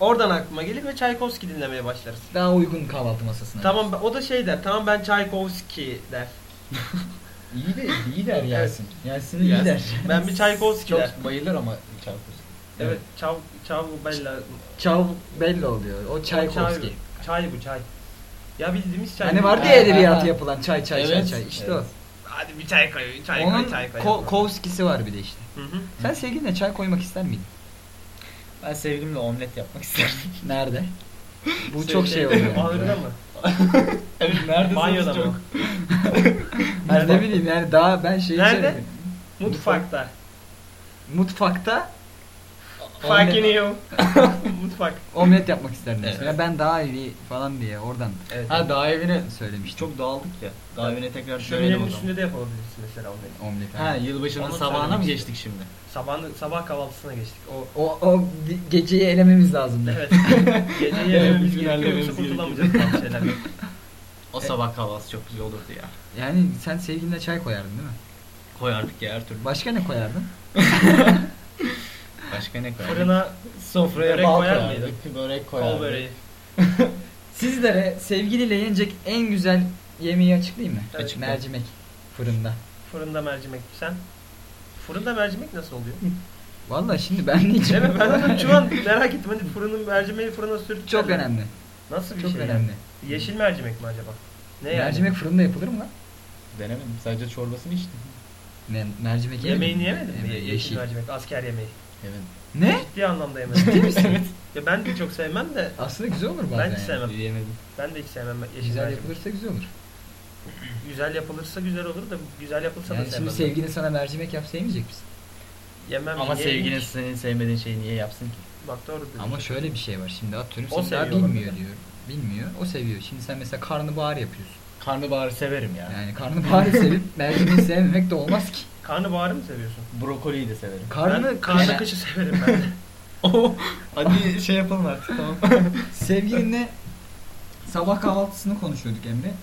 Oradan aklıma gelir ve Çaykovski dinlemeye başlarız. daha uygun kahvaltı masasına. Tamam o da şey der. Tamam ben Çaykovski der. İyi de iyi der Yasin. Yasin iyi Yasin. der. Ben bir Çaykovski der. Çok bayılır ama Çaykovski. Evet. Çav Çav Bella. Çav belli oluyor. O Tchaikovsky. Çay, çay bu çay. Ya bildiğimiz çay. Hani vardı Ha, ya edebiyatı ha, ha. yapılan çay çay çay Evet, çay. İşte evet. o. Hadi bir çay koy. Çay Onun koy çay koy. ko- Kovski'si var bir de işte. Hı hı. Sen sevgiline çay koymak ister miydin? Ben sevgilimle omlet yapmak isterdim. Nerede? Bu Şey- çok şey oluyor. Ahırda mı? evet nerede Banyoda mı? Hani ne bileyim yani daha ben şeyi Nerede? Mutfakta. Mutfakta Fucking you. Mutfak. omlet yapmak isterdim. Evet. Mesela ben daha iyi falan diye oradan Evet. Ha daha evine söylemiştim. çok dağıldık ya. Daha evine tekrar dönelim Şöminenin o zaman. üstünde de yapabilirsin mesela onu. Omlet. Ha abi. yılbaşının Onu sabahına mı geçtik şimdi? Sabah sabah kahvaltısına geçtik. O O, o ge- geceyi elememiz lazımdı. evet. Geceyi Evet, yememiz biz gerekiyor yoksa kurtulamayacağız bazı şeylerden. O sabah kahvaltısı çok güzel olurdu ya. Yani sen sevgiline çay koyardın değil mi? Koyardık ya her türlü. Başka ne koyardın? Başka ne koyardık? Fırına Sofraya Börek bal koyar koyardık. mıydın? Börek kol koyardık. böreği. Sizlere sevgiliyle yenecek en güzel yemeği açıklayayım mı? Evet. Açıkla. Mercimek fırında. Fırında mercimek. Sen? Fırında mercimek nasıl oluyor? Vallahi şimdi ben de hiç Değil mi? Ben de şu an merak ettim. Hani fırının mercimeği fırına sürüp çok önemli. Nasıl bir Çok şey? önemli. Yani? Yeşil mercimek mi acaba? Ne yani? Mercimek fırında yapılır mı lan? Denemedim. Sadece çorbasını içtim. Ne, mercimek Yemeğini yemedin yemedin mi? Evet, Yeşil, yeşil. mercimek. Asker yemeği. Evet. Ne? Ciddi anlamda yemedim. Ciddi misin? ya ben de çok sevmem de. Aslında güzel olur bazen. Ben hiç yani. sevmem. Yemedim. Ben de hiç sevmem yeşil Güzel mercimek. yapılırsa güzel olur. Güzel yapılırsa güzel olur da güzel yapılsa Yani da şimdi sevmem. sevgilin sana mercimek yapsa yemeyecek misin? Yemem. Ama sevgilin senin sevmediğin şeyi niye yapsın ki? Bak doğru dedin. Ama şöyle bir şey var. Şimdi atıyorum O sen daha bilmiyor olabilir. diyor. Bilmiyor. O seviyor. Şimdi sen mesela karnabahar yapıyorsun. Karnabaharı severim ya. Yani karnabaharı sevip mercimeği sevmemek de olmaz ki. Karnabaharı mı seviyorsun? Brokoliyi de severim. Karnı ben karnı kış- kışı severim ben de. Hadi şey yapalım artık tamam. Sevgilinle sabah kahvaltısını konuşuyorduk Emre.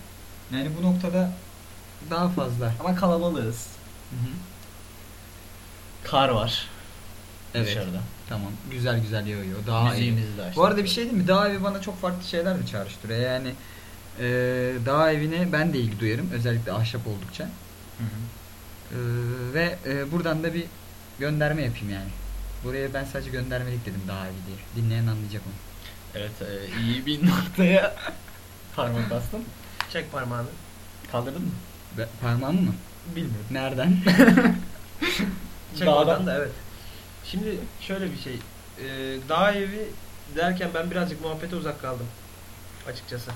Yani bu noktada daha fazla. Ama kalabalığız. Kar var Evet. dışarıda. Tamam. Güzel güzel yağıyor. Daha iyi. Müziğimizi de açtık. Bu arada bir şey değil mi? Dağ evi bana çok farklı şeyler de çağrıştırıyor. Yani e, dağ evine ben de ilgi duyarım. Özellikle ahşap oldukça. Hı hı. E, ve e, buradan da bir gönderme yapayım yani. Buraya ben sadece göndermelik dedim dağ evi diye. Dinleyen anlayacak onu. Evet e, iyi bir noktaya parmak bastım. Çek parmağını. Kaldırdın mı? Be- parmağımı mı? Bilmiyorum. Nereden? Çek Dağdan. oradan da evet. Şimdi şöyle bir şey. Ee, dağ evi derken ben birazcık muhabbete uzak kaldım. Açıkçası.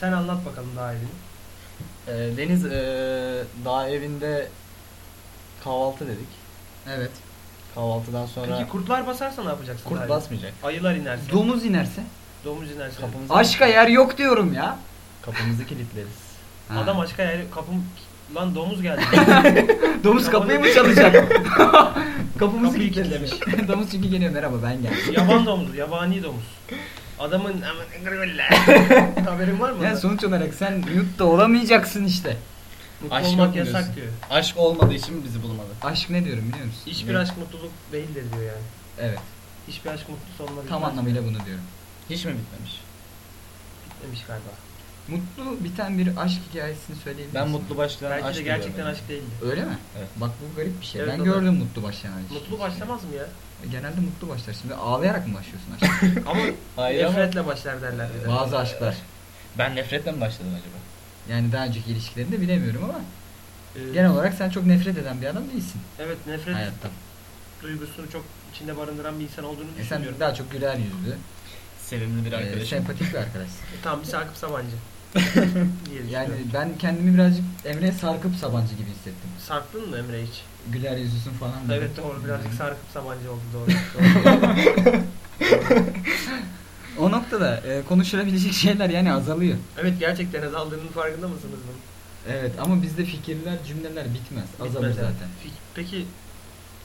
Sen anlat bakalım dağ evini. E, Deniz e, dağ evinde kahvaltı dedik. evet. Kahvaltıdan sonra Peki kurtlar basarsa ne yapacaksın? kurt evine? basmayacak. Ayılar inerse. Domuz inerse? Domuz inerse. Kapımızı, Aşka yer yok diyorum ya. kapımızı kilitleriz. Ha. Adam aşka yer kapım lan domuz geldi. Domuz kapıyı mı çalacak? Kapımızı Kapıyı kilitlemiş. Domuz çünkü geliyor merhaba ben geldim. Yaban domuz, yabani domuz. Adamın. Haberin var mı? Yani sonuç olarak sen mutlu olamayacaksın işte. Mutlu Aşk olmak yok yasak diyorsun? diyor. Aşk olmadığı için bizi bulmadı. Aşk ne diyorum biliyor musun? Hiçbir aşk mutluluk değildir diyor yani. Evet. Hiçbir aşk mutlu sonuna Tam bitmez. anlamıyla bunu diyorum. Hiç mi bitmemiş? Bitmemiş galiba. Mutlu biten bir aşk hikayesini söyleyebilir Ben misin? mutlu başlayan Belki aşk de gerçekten aşk değildi. Öyle mi? Evet. Bak bu garip bir şey. Evet, ben o da. gördüm mutlu başlayan aşk. Mutlu başlamaz mı ya? Genelde mutlu başlar. Şimdi ağlayarak mı başlıyorsun aşk? Ama Hayır ama nefretle başlar derler bir de. Bazı aşklar. ben nefretle mi başladım acaba? Yani daha önceki ilişkilerinde bilemiyorum ama Ee, genel olarak sen çok nefret eden bir adam değilsin Evet nefret hayatta. duygusunu çok içinde barındıran bir insan olduğunu E sen daha çok güler yüzlü. Sevimli bir Ee, arkadaşım. sempatik bir arkadaş. Tam bir Sakıp Sabancı. diye Yani ben kendimi birazcık Emre Sarkıp Sabancı gibi hissettim. Sarktın mı Emre hiç? Güler yüzlüsün falan. dedi. Evet doğru birazcık Sarkıp Sabancı oldu doğru. doğru. O noktada e, konuşulabilecek şeyler yani azalıyor. evet gerçekten azaldığının farkında mısınız bunun? Evet ama bizde fikirler, cümleler bitmez. Azalır Bitmez zaten. Fik- Peki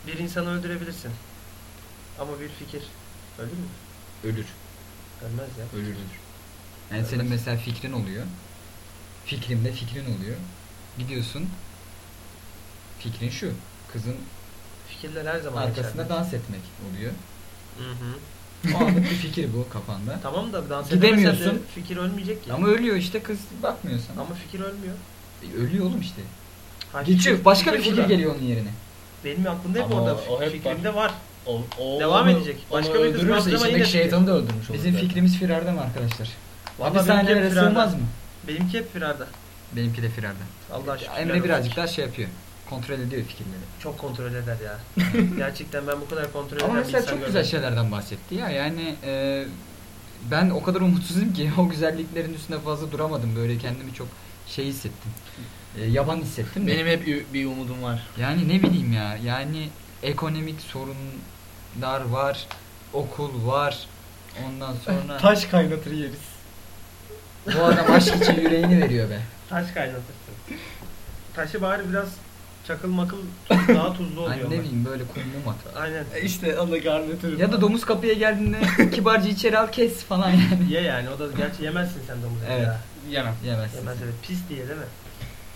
bir insanı öldürebilirsin. Ama bir fikir öldür mü? Ölür. Ölmez ya. Ölür ölür. Yani senin mesela fikrin oluyor. Fikrimde fikrin oluyor. Gidiyorsun. Fikrin şu. Kızın Fikirler her zaman arkasında geçerli. dans etmek oluyor. Hı hı. O anlık bir fikir bu kafanda. Tamam da dans edemesen de fikir ölmeyecek ki. Ama ölüyor işte kız bakmıyorsan. Ama fikir ölmüyor. E, Ölüyor oğlum işte. Ha, Geçiyor. Başka bir fikir burada. geliyor onun yerine. Benim aklımda hep Ama orada. o- o hep Fikrimde var. O, o, Devam onu- edecek. Başka onu bir kız öldürürse baktığıma yine içindeki fikir. şeytanı da öldürmüş olur. Bizim zaten. fikrimiz firarda mı arkadaşlar? Vallahi benimki Hapishanelere hep firarda. sığmaz mı? Benimki hep firarda. Benimki de firarda. Allah şükür. Emre birazcık daha şey yapıyor. Kontrol ediyor fikirleri. Çok kontrol eder ya. Gerçekten ben bu kadar kontrol eden Ama bir mesela insan çok güzel görmedim. şeylerden bahsetti ya. Yani e, ben o kadar umutsuzum ki o güzelliklerin üstünde fazla duramadım. Böyle kendimi çok şey hissettim. E, yaban hissettim de. Benim hep bir- bir umudum var. Yani ne bileyim ya. Yani ekonomik sorunlar var. Okul var. Ondan sonra Taş kaynatır yeriz. bu adam aşk için yüreğini veriyor be. Taş kaynatırsın. Taşı bari biraz çakıl makıl daha tuzlu oluyor. Ama. ne bileyim böyle kum mum at. Aynen. İşte o da garnitür. Ya da domuz kapıya geldiğinde kibarca içeri al kes falan yani. Ye yani o da gerçi yemezsin sen domuzu Evet. ya. Yemem. Yemezsin. Yemez evet. Pis diye değil mi?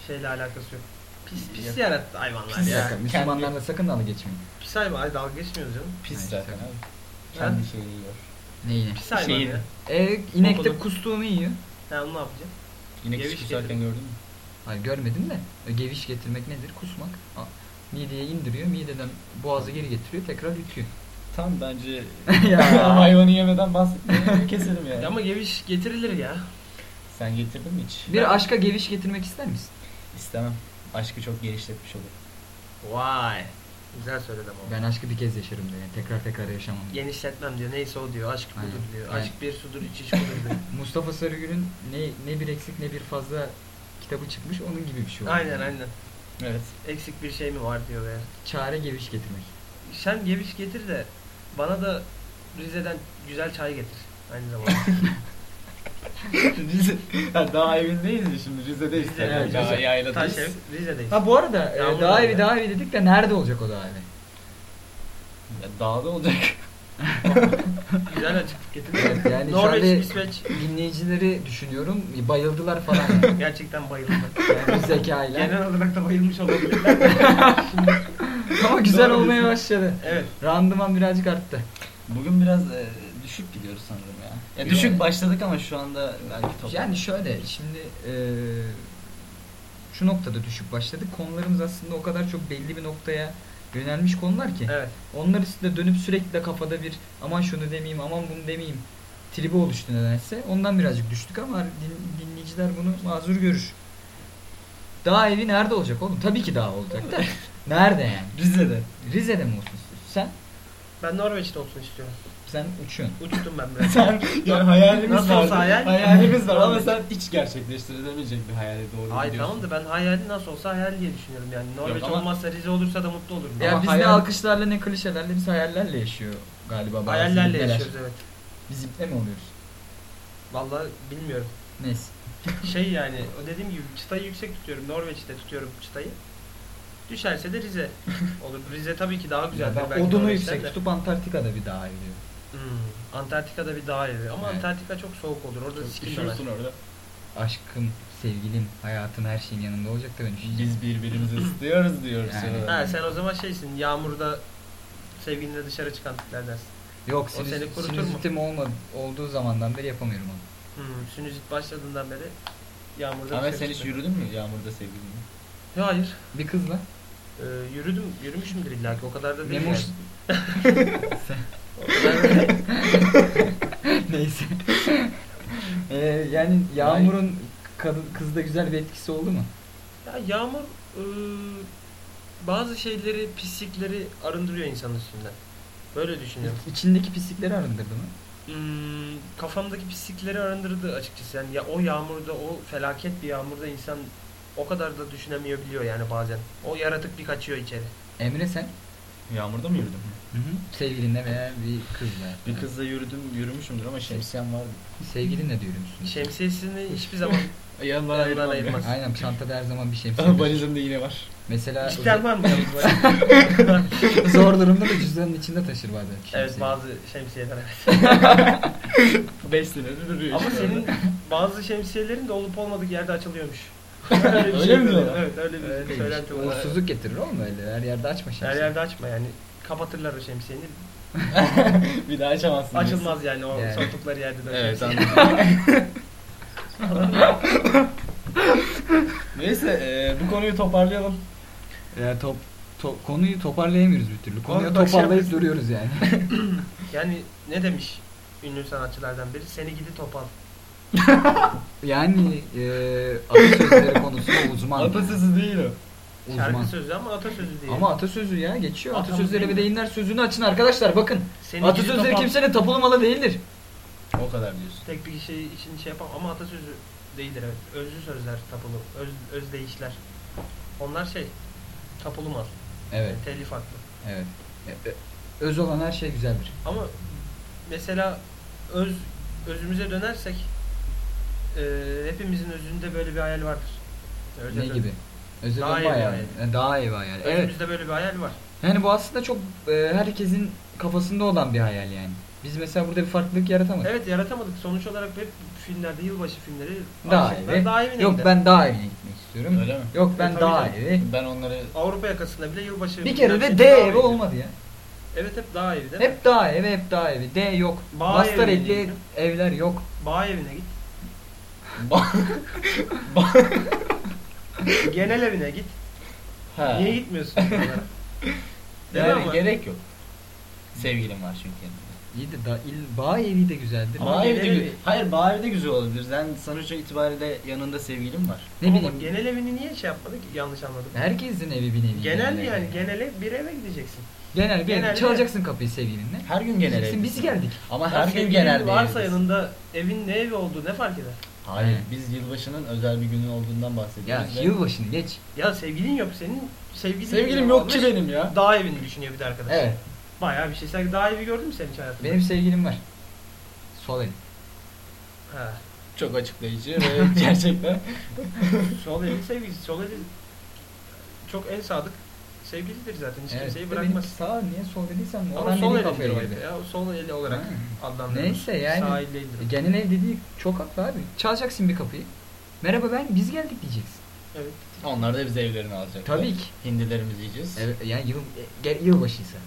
Şeyle alakası yok. Pis pis Yok. yarattı hayvanlar Bir ya. dakika, Müslümanlarla sakın dalga geçmeyin. Pis hayvan. Ay dalga geçmiyoruz canım. Pis zaten işte. abi. Kendi şeyini yiyor. Neyini? Pis hayvan Şeyini. ya. E, inek de Okulu. kustuğunu yiyor. Ha onu ne yapacağım? Yine Geviş getirin. gördün mü? Hayır görmedim de. E, Geviş getirmek nedir? Kusmak. Mideye indiriyor. Mideden boğazı geri getiriyor. Tekrar yutuyor. Tam bence Ya. hayvanı yemeden bahsetmeyi keselim yani. Ya Ama geviş getirilir ya. Sen getirdin mi hiç? Bir aşka geviş getirmek ister misin? İstemem. Aşkı çok genişletmiş olur. Vay. Güzel söyledim ama. Ben aşkı bir kez yaşarım diyor. Yani tekrar tekrar yaşamam. diyor. Genişletmem diyor. Neyse o diyor. Aşk budur Aynen. diyor. Yani- Aşk bir sudur iç iç budur diyor. Mustafa Sarıgül'ün ne ne bir eksik ne bir fazla kitabı çıkmış. Onun gibi bir şey oldu. aynen yani. aynen. Evet. Eksik bir şey mi var diyor veya. Çare geviş getirmek. Sen geviş getir de bana da Rize'den güzel çay getir. Aynı zamanda. Rize, ha, daha evindeyiz ya şimdi Rize'deyiz. Rize, tabii. evet, Daha Rize. yayladayız. Taş ev Rize'deyiz. Ha bu arada e, Yağmur daha evi ya. daha evi dedik de nerede olacak o daha evi? Ya, dağda olacak. Güzel açıklık getir. Evet, yani Norveç, anda- İsveç. Dinleyicileri düşünüyorum. Bayıldılar falan. Yani. Gerçekten bayıldım. Yani bu zekayla. Genel olarak da bayılmış olabilirler. Ama güzel Doğru olmaya diyorsun. başladı. evet. Randıman birazcık arttı. Bugün biraz e, düşük gidiyoruz sanırım ya. ya düşük başladık ama şu anda belki top. Yani şöyle şimdi e, şu noktada düşük başladık. Konularımız aslında o kadar çok belli bir noktaya yönelmiş konular ki. Evet. Onlar üstünde dönüp sürekli de kafada bir aman şunu demeyeyim aman bunu demeyeyim tribi oluştu nedense. Ondan birazcık düştük ama din- dinleyiciler bunu mazur görür. Dağ evi nerede olacak oğlum? Tabii ki dağ olacak da. Nerede yani? Rize'de. Rize'de mi olsun istiyorsun? Sen? Ben Norveç'te olsun istiyorum. Sen uçuyorsun. Uçtum ben biraz. Sen yani hayalimiz Nasıl var. olsa hayal? Hayalimiz var ama sen hiç gerçekleştirilemeyecek bir hayale doğru Hayır gidiyorsun. tamam da ben hayali nasıl olsa hayal diye düşünüyorum yani. Norveç ama- olmazsa Rize olursa da mutlu olurum. Ya Ama biz ne hayal- alkışlarla ne klişelerle biz hayallerle yaşıyor galiba bazı Hayallerle ibneler. yaşıyoruz evet. Biz iple mi oluyoruz? Vallahi bilmiyorum. Neyse. Şey yani o dediğim gibi çıtayı yüksek tutuyorum. Norveç'te tutuyorum çıtayı. Düşerse de Rize olur. Rize tabii ki daha güzel. ben belki odunu yüksek tutup Antarktika'da bir dağ ediyor. Hmm, Antarktika'da bir dağ evi ama Evet. Antarktika çok soğuk olur. Orada. Üşürsün orada. Aşkım, sevgilim, hayatım her şeyin yanında olacak da ben üşüyeceğim. Biz birbirimizi istiyoruz diyoruz. Yani. ya. Ha sen o zaman şeysin yağmurda sevgilinle dışarı çıkan tiplerdensin. Yok O sinüz, seni kurutur mu? sinüzitim olmadı, olduğu zamandan beri yapamıyorum onu. Hmm, sinüzit başladığından beri yağmurda Ahmet dışarı sen hiç yürüdün mü yağmurda sevgilinle? Hayır. Bir kızla. Ee, yürüdüm, yürümüşümdür illa ki o kadar da değil. Memoş. yani. Neyse. Ee, yani yağmurun kadın, kızda güzel bir etkisi oldu mu? Ya yağmur e, bazı şeyleri, pislikleri arındırıyor insanın üstünden. Böyle düşünüyorum. İçindeki pislikleri arındırdı mı? Hmm, kafamdaki pislikleri arındırdı açıkçası. Yani ya o yağmurda, o felaket bir yağmurda insan o kadar da düşünemeyebiliyor yani bazen. O yaratık bir kaçıyor içeri. Emre sen? Yağmurda mı Sevgilinle veya bir kızla. Bir kızla yürüdüm, yürümüşümdür ama şemsiyem vardı. Sevgilinle de yürümüşsün. Şemsiyesini hiçbir zaman Yanından Yanından ayırmaz. Aynen çantada her zaman bir şemsiye. Valizimde yine var. Mesela İşler var mı zor durumda da cüzdanın içinde taşır bazen. evet şemsiye. bazı şemsiyeler evet. 5 senedir duruyor Ama işte senin orada. bazı şemsiyelerin de olup olmadık yerde açılıyormuş. Öyle şey mi diyorlar? Evet öyle bir Öyle söylenti var. Uğursuzluk getirir oğlum öyle. Her yerde açma şemsiye. Her yerde açma yani. Kapatırlar o şemsiyeni. bir daha açamazsın. Açılmaz yani o Yani. soktukları yerde de. o Evet şemsiye. anladım. Neyse e, bu konuyu toparlayalım. Ya top, to- konuyu toparlayamıyoruz bir türlü. Konuyu Abi bak şey toparlayıp yapıyorsun. duruyoruz yani. Yani ne demiş ünlü sanatçılardan biri? Seni gidi topal. yani e, atasözleri konusunda uzman. Atasözü değil o. Şarkı Uzman. sözü ama atasözü değil. Ama atasözü ya geçiyor. Atamız Atasözleri ve deyimler sözünü açın arkadaşlar bakın. Seni gidi Atasözleri kimsenin tapulu malı değildir. O kadar diyorsun. Tek bir şey için şey yapamam ama atasözü değildir evet. Özlü sözler tapulu. Öz, özdeyişler. Onlar şey tapulu mal. Evet, Telif haklı. evet. E, e, Öz olan her şey güzeldir. Ama mesela öz özümüze dönersek e, hepimizin özünde böyle bir hayal vardır. Öyle ne gibi? Özel Daha iyi bir yani. hayal. E, Daha iyi bir hayal. Evet. Özümüzde böyle bir hayal var. Yani bu aslında çok e, herkesin kafasında olan bir hayal yani. Biz mesela burada bir farklılık yaratamadık. Evet yaratamadık. Sonuç olarak hep filmlerde yılbaşı filmleri Daha aşıklar evi. daha evine Yok gider. ben daha evine gitmek istiyorum. Öyle mi? Yok ben E, tabii daha canım. evi. Ben onları Avrupa yakasında bile yılbaşı Bir kere de D daha evi evi. olmadı ya. Evet hep daha evi değil mi? Hep daha evi, hep daha evi. D yok. Bağ Bastar gittim. evler yok. Bağ evine git. Ba- Genel evine git. ha. Niye gitmiyorsun? oralara? Değil mi Yani ama? gerek yok. Sevgilim var çünkü yanımda. İyi de da, il, bağ evi de güzeldir. Ama Bağ evde genel gü- evi- Hayır bağ evde güzel olabilir. Sen sonuç itibariyle yanında sevgilim var. Ne Ama bileyim. bak, genel evini niye şey yapmadık? Yanlış anladım. Herkesin evi bir nevi. Genel evi. yani genele bir eve gideceksin. Genel, genel. Genel Çalacaksın kapıyı sevgilinle. Her gün genel Diyeceksin, ev. biz geldik. Ama her gün sevgilin genel bir varsa yanında evin ne evi olduğu ne fark eder? Hayır biz yılbaşının özel bir günü olduğundan Ya bahsediyoruz. ve- yılbaşını geç. Ya sevgilin yok senin sevgilin Sevgilim yok ki benim ya. Dağ evini düşünüyor bir de arkadaş. Evet. Bayağı bir şey. Sen dağ evi gördün mü sen hiç hayatında? Benim sevgilim var. Sol elim. Ha. Çok açıklayıcı ve gerçekten. Sol eli sevgilisi. Sol eli çok en sadık sevgilidir zaten. Hiç Evet. kimseyi bırakmaz. Benim sağ niye sol dediysem oradan sol dediği eli kafaya girdi. ya. Sol eli olarak Ha. adlandırılır. Neyse yani. Sağ el değildir. Genel ev dediği çok haklı abi. Çalacaksın bir kapıyı. Merhaba ben biz geldik diyeceksin. Evet. Onlar da bize evlerini alacaklar. Tabii ki. Hindilerimizi yiyeceğiz. Evet yani yıl e, gel- yılbaşıysa.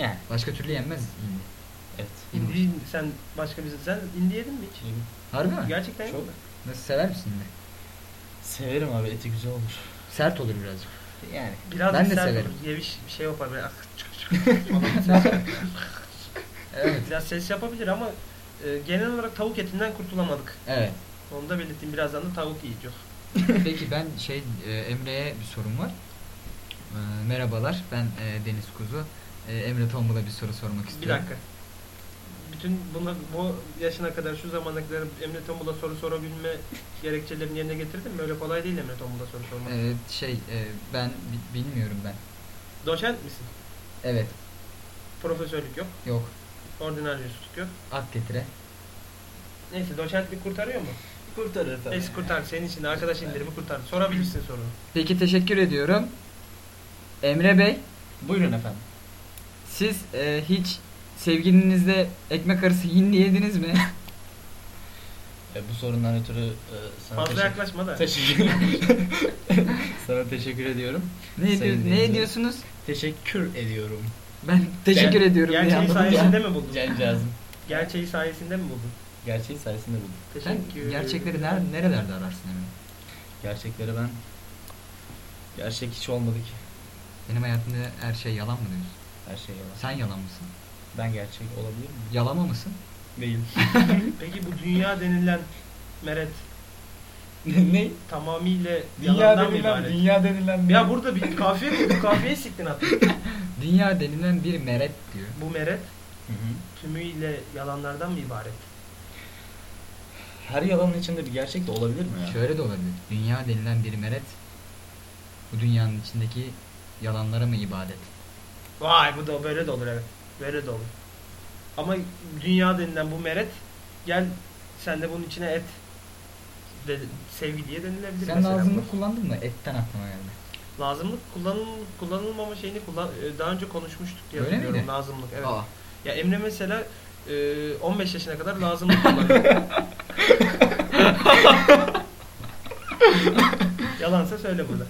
Yani. Başka türlü yenmez hindi. Evet. İndi sen başka bir sen indi yedin mi hiç? Harbi mi? Gerçekten Çok. Nasıl sever misin hindi? Severim abi eti güzel olur. Sert olur birazcık. Yani. Biraz Ben de sert severim. olur. Yemiş bir şey yapar böyle. ah. Evet. Biraz ses yapabilir ama e, genel olarak tavuk etinden kurtulamadık. Evet. Onu da belirttim. Birazdan da tavuk yiyeceğiz. Peki ben şey e, Emre'ye bir sorum var. E, merhabalar ben e, Deniz Kuzu. E, Emre Tombul'a bir soru sormak Bir istiyorum. dakika. Bütün bunu bu yaşına kadar şu zamana kadar Emre Tombul'a soru sorabilme gerekçelerini yerine getirdin mi? Öyle kolay değil Emre Tombul'a soru sormak. E, şey e, ben bi- bilmiyorum ben. Doçent misin? Evet. Profesörlük yok. Yok. Ordinaryusluk yok. Ak getire. Neyse doçentlik kurtarıyor mu? Kurtarır tabii. Neyse kurtar. Senin için de arkadaş indirimi kurtar. Sorabilirsin sorunu. Peki teşekkür ediyorum. Emre Bey Buyurun efendim. siz e, hiç sevgilinizle ekmek arası hindi yediniz mi? E, bu sorundan ötürü e, sana Fazla teşekkür, yaklaşma da. teşekkür sana teşekkür ediyorum. ne, Sayın ediyor- ne dinleyiciler. ediyorsunuz? Teşekkür ediyorum. Ben teşekkür ediyorum. diye Gerçeği anladım ya. sayesinde mi buldun? Cancağızım. Gerçeği sayesinde mi buldun? Gerçeği sayesinde buldum. Sen Teşekkür. gerçekleri ner nerelerde ararsın Emre? Gerçekleri ben gerçek hiç olmadı ki. Benim hayatımda her şey yalan mı diyorsun? Her şey yalan. Sen yalan mısın? Ben gerçek olabilir miyim? Yalama mısın? Değil. Peki bu dünya denilen meret ne? tamamıyla Dünya yalandan mı denilen, ibaret? dünya denilen Ya burada bir kafiye kurduk. Kafiye siktin hatta. Dünya denilen bir meret diyor. Bu meret Hı hı. tümüyle yalanlardan mı ibaret? her yalanın içinde bir gerçek de olabilir mi ya? Şöyle de olabilir. Dünya denilen bir meret bu dünyanın içindeki yalanlara mı ibadet? Vay bu da böyle de olur evet. De olur. Ama dünya denilen bu meret gel sen de bunun içine et de, sevgi diye denilebilir Sen lazımlık kullandın mı? Etten aklıma geldi. Lazımlık kullanıl, kullanılmama şeyini kullan e, daha önce konuşmuştuk diye Öyle hatırlıyorum. miydi? Lazımlık evet. Aa, Ya Emre mesela e, 15 yaşına kadar lazımlık kullanıyor. Yalansa söyle burada.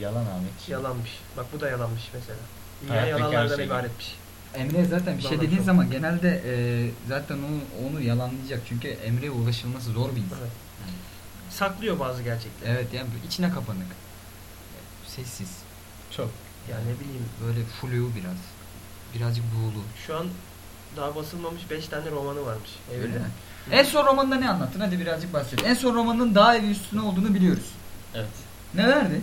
Yalan Ahmet. Yalanmış. Bak bu da yalanmış mesela. Dünya Hayattaki yalanlardan şey. ibaretmiş. Emre zaten bir şey dediğin zaman genelde e, zaten onu, onu yalanlayacak. Çünkü Emre'ye ulaşılması zor bir insan. Evet. Saklıyor bazı gerçekleri. Evet yani içine kapanık. Sessiz. Çok. Yani ne bileyim Böyle flu biraz. Birazcık buğulu. şu an daha basılmamış 5 tane romanı varmış. Öyle mi? En son romanında ne anlattın? Hadi birazcık bahset. En son romanının dağ evi üstüne olduğunu biliyoruz. Evet. Ne verdi?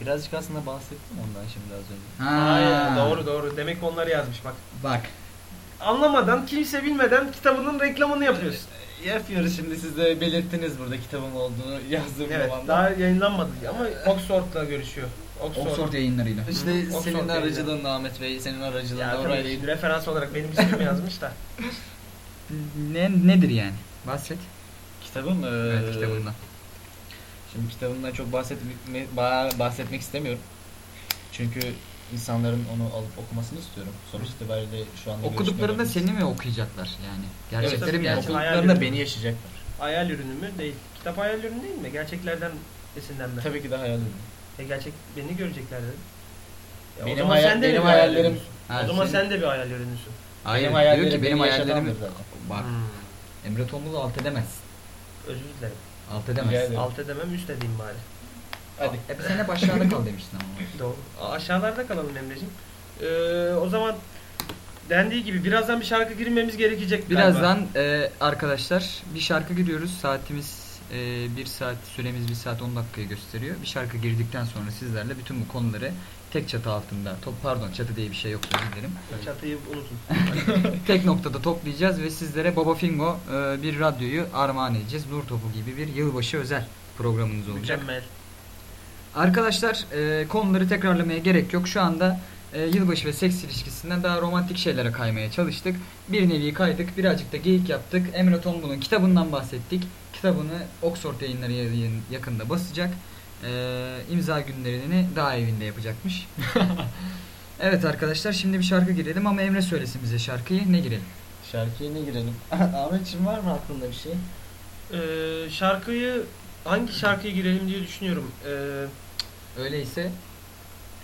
Birazcık aslında bahsettim ondan şimdi az önce. Hayır doğru doğru. Demek onları yazmış bak. Bak. Anlamadan kimse bilmeden kitabının reklamını yapıyorsun. Yapıyoruz şimdi siz de belirttiniz burada kitabın olduğunu yazdığım Evet romanda. daha yayınlanmadı ama Oxford'la görüşüyor. Oxford. Oxford yayınlarıyla. İşte Oxford senin aracılığında Ahmet Bey, senin aracılığında Ya orayla tabii şimdi referans olarak benim ismimi yazmış da. Ne, nedir yani? Bahset. Kitabım eee, Evet kitabından. Şimdi kitabımdan çok bahsetmek, ba- bahsetmek istemiyorum. Çünkü insanların onu alıp okumasını istiyorum. Sonuç itibariyle şu anda Okuduklarında seni mi okuyacaklar yani? Gerçekleri tabii, mi hayal Okuduklarında beni yaşayacaklar. Hayal ürünü mü? Değil. Kitap hayal ürünü değil mi? Gerçeklerden esinlenme. Tabii ki de hayal ürünü. E gerçek beni görecekler dedim. Ya Benim, hayal, sen de benim hayallerim. Ha, o zaman senin- sen de bir hayal ürünüsün. Hayır, benim diyor hayallerim ki benim beni hayallerimi... Bak Hmm. Emre Tomuz'u alt edemezsin. Özür dilerim. Alt edemezsin. ederim. Alt edemem üst edeyim bari. Hadi. Hep sen hep aşağıda kal demiştin ama. Doğru. Aşağılarda kalalım Emre'ciğim. Ee, o zaman dendiği gibi birazdan bir şarkı girmemiz gerekecek galiba. Birazdan e, arkadaşlar bir şarkı giriyoruz. Saatimiz e, bir saat, süremiz bir saat 10 dakikayı gösteriyor. Bir şarkı girdikten sonra sizlerle bütün bu konuları tek çatı altında, top pardon çatı diye bir şey yok özür dilerim. Çatıyı unutun. Tek noktada toplayacağız ve sizlere Baba Fingo e, bir radyoyu armağan edeceğiz. Nur Topu gibi bir yılbaşı özel programınız olacak. Mükemmel. Arkadaşlar e, konuları tekrarlamaya gerek yok. Şu anda e, yılbaşı ve seks ilişkisinden daha romantik şeylere kaymaya çalıştık. Bir nevi kaydık. Birazcık da geyik yaptık. Emre Tombul'un kitabından bahsettik. Kitabını Oxford yayınları yayın- yakında basacak. E, imza günlerini daha evinde yapacakmış. evet arkadaşlar şimdi bir şarkı girelim ama Emre söylesin bize şarkıyı. Ne girelim? Şarkıya ne girelim? Ahmetciğim var mı aklında bir şey? Ee, şarkıyı hangi şarkıya girelim diye düşünüyorum. Ee, Öyleyse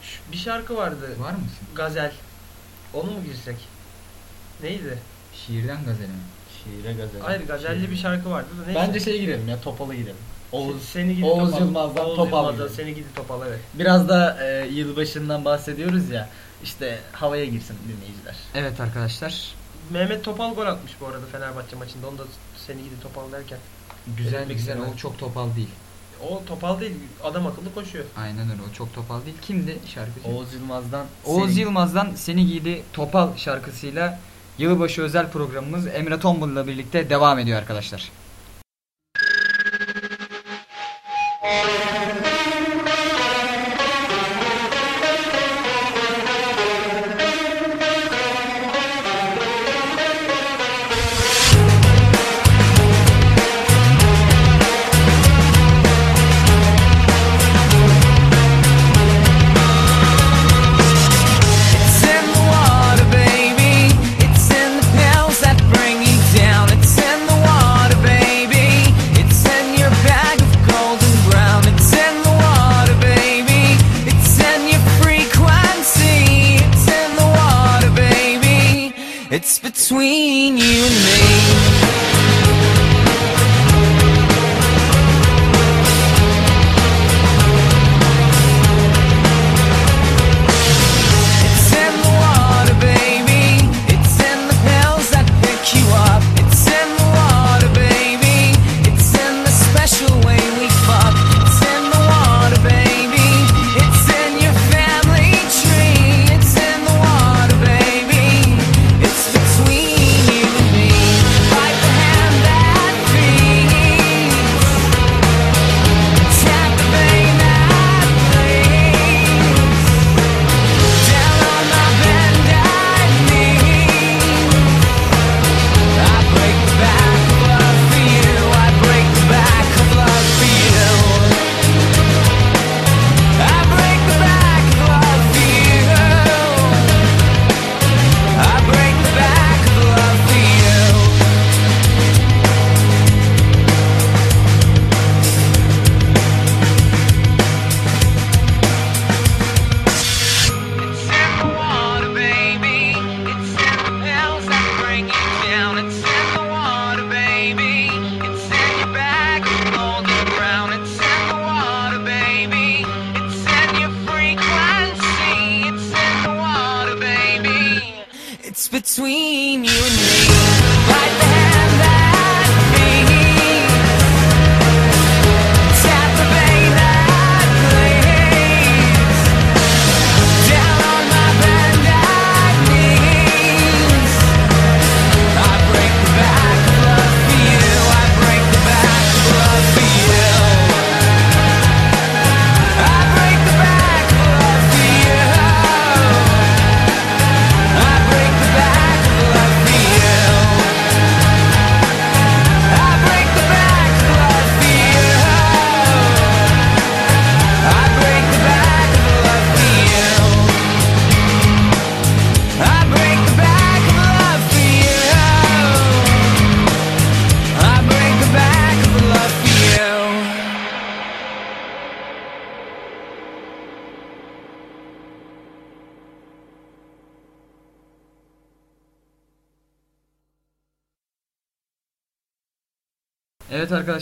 şu- bir şarkı vardı. var mısın? Gazel. Onu mu girsek? Neydi? Şiirden gazel mi? Şiire gazel. Hayır gazelli bir şarkı vardı da neyse. Bence şey girelim ya Topalı girelim. Oğuz. seni gidi Oğuz topal. Yılmaz'dan Oğuz Topal Yılmaz'dan gibi. seni gidi topal evet. Biraz da e, yılbaşından bahsediyoruz ya. İşte havaya girsin dinleyiciler. Evet arkadaşlar. Mehmet Topal gol atmış bu arada Fenerbahçe maçında. Onu da seni gidi topal derken. Güzel Belirtmek güzel o çok topal değil. O topal değil. Adam akıllı koşuyor. Aynen öyle o çok topal değil. Kimdi şarkıcı? Oğuz Yılmaz'dan Oğuz Seni- Yılmaz'dan Seni Giydi Topal şarkısıyla yılbaşı özel programımız Emre Tombul'la birlikte devam ediyor arkadaşlar. Música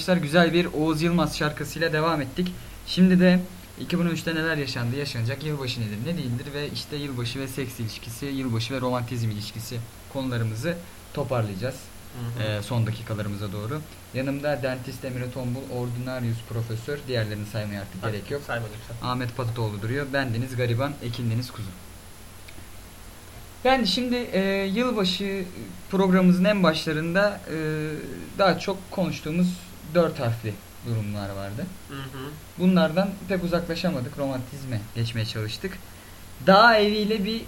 arkadaşlar güzel bir Oğuz Yılmaz şarkısıyla devam ettik. Şimdi de 2013'te neler yaşandı, yaşanacak, yılbaşı nedir, ne değildir ve işte yılbaşı ve seks ilişkisi, yılbaşı ve romantizm ilişkisi konularımızı toparlayacağız. Ee, son dakikalarımıza doğru. Yanımda dentist Emre Tombul, ordinarius profesör, diğerlerini saymaya artık gerek yok. Sayma lütfen. Ahmet Patatoğlu duruyor. Bendeniz gariban, Ekindeniz kuzu. Yani şimdi e, yılbaşı programımızın en başlarında e, daha çok konuştuğumuz dört harfli durumlar vardı. Hı hı. Bunlardan pek uzaklaşamadık. Romantizme geçmeye çalıştık. Dağ eviyle bir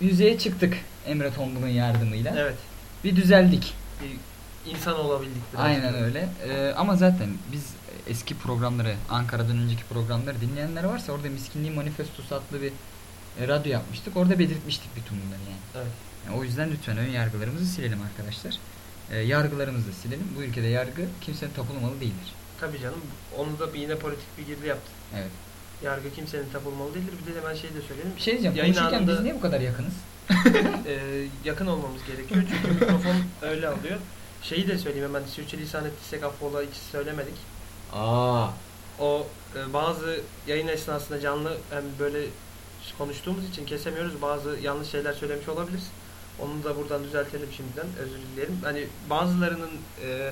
yüzeye çıktık Emre Tombul'un yardımıyla. Evet. Bir düzeldik. Bir insan olabildik biraz. Aynen öyle. Ee, ama zaten biz eski programları, Ankara'dan önceki programları dinleyenler varsa orada Miskinliğin Manifestosu adlı bir e, radyo yapmıştık. Orada belirtmiştik bütün bunları yani. Evet. Yani o yüzden lütfen ön yargılarımızı silelim arkadaşlar. E, yargılarımızı da silelim. Bu ülkede yargı kimsenin tapılmalı değildir. Tabii canım. Onu da bir yine politik bir girdi yaptı. Evet. Yargı kimsenin tapılmalı değildir. Bir de hemen şey de söyleyelim. Bir şey diyeceğim. Yayın Konuşurken anında- biz niye bu kadar yakınız? Ee, yakın olmamız gerekiyor. Çünkü mikrofon öyle alıyor. Şeyi de söyleyeyim hemen. Sürçülisan ettiysek affola hiç söylemedik. Aa. O e, bazı yayın esnasında canlı hem böyle konuştuğumuz için kesemiyoruz. Bazı yanlış şeyler söylemiş olabiliriz. Onu da buradan düzeltelim şimdiden. Özür dilerim. Hani bazılarının e,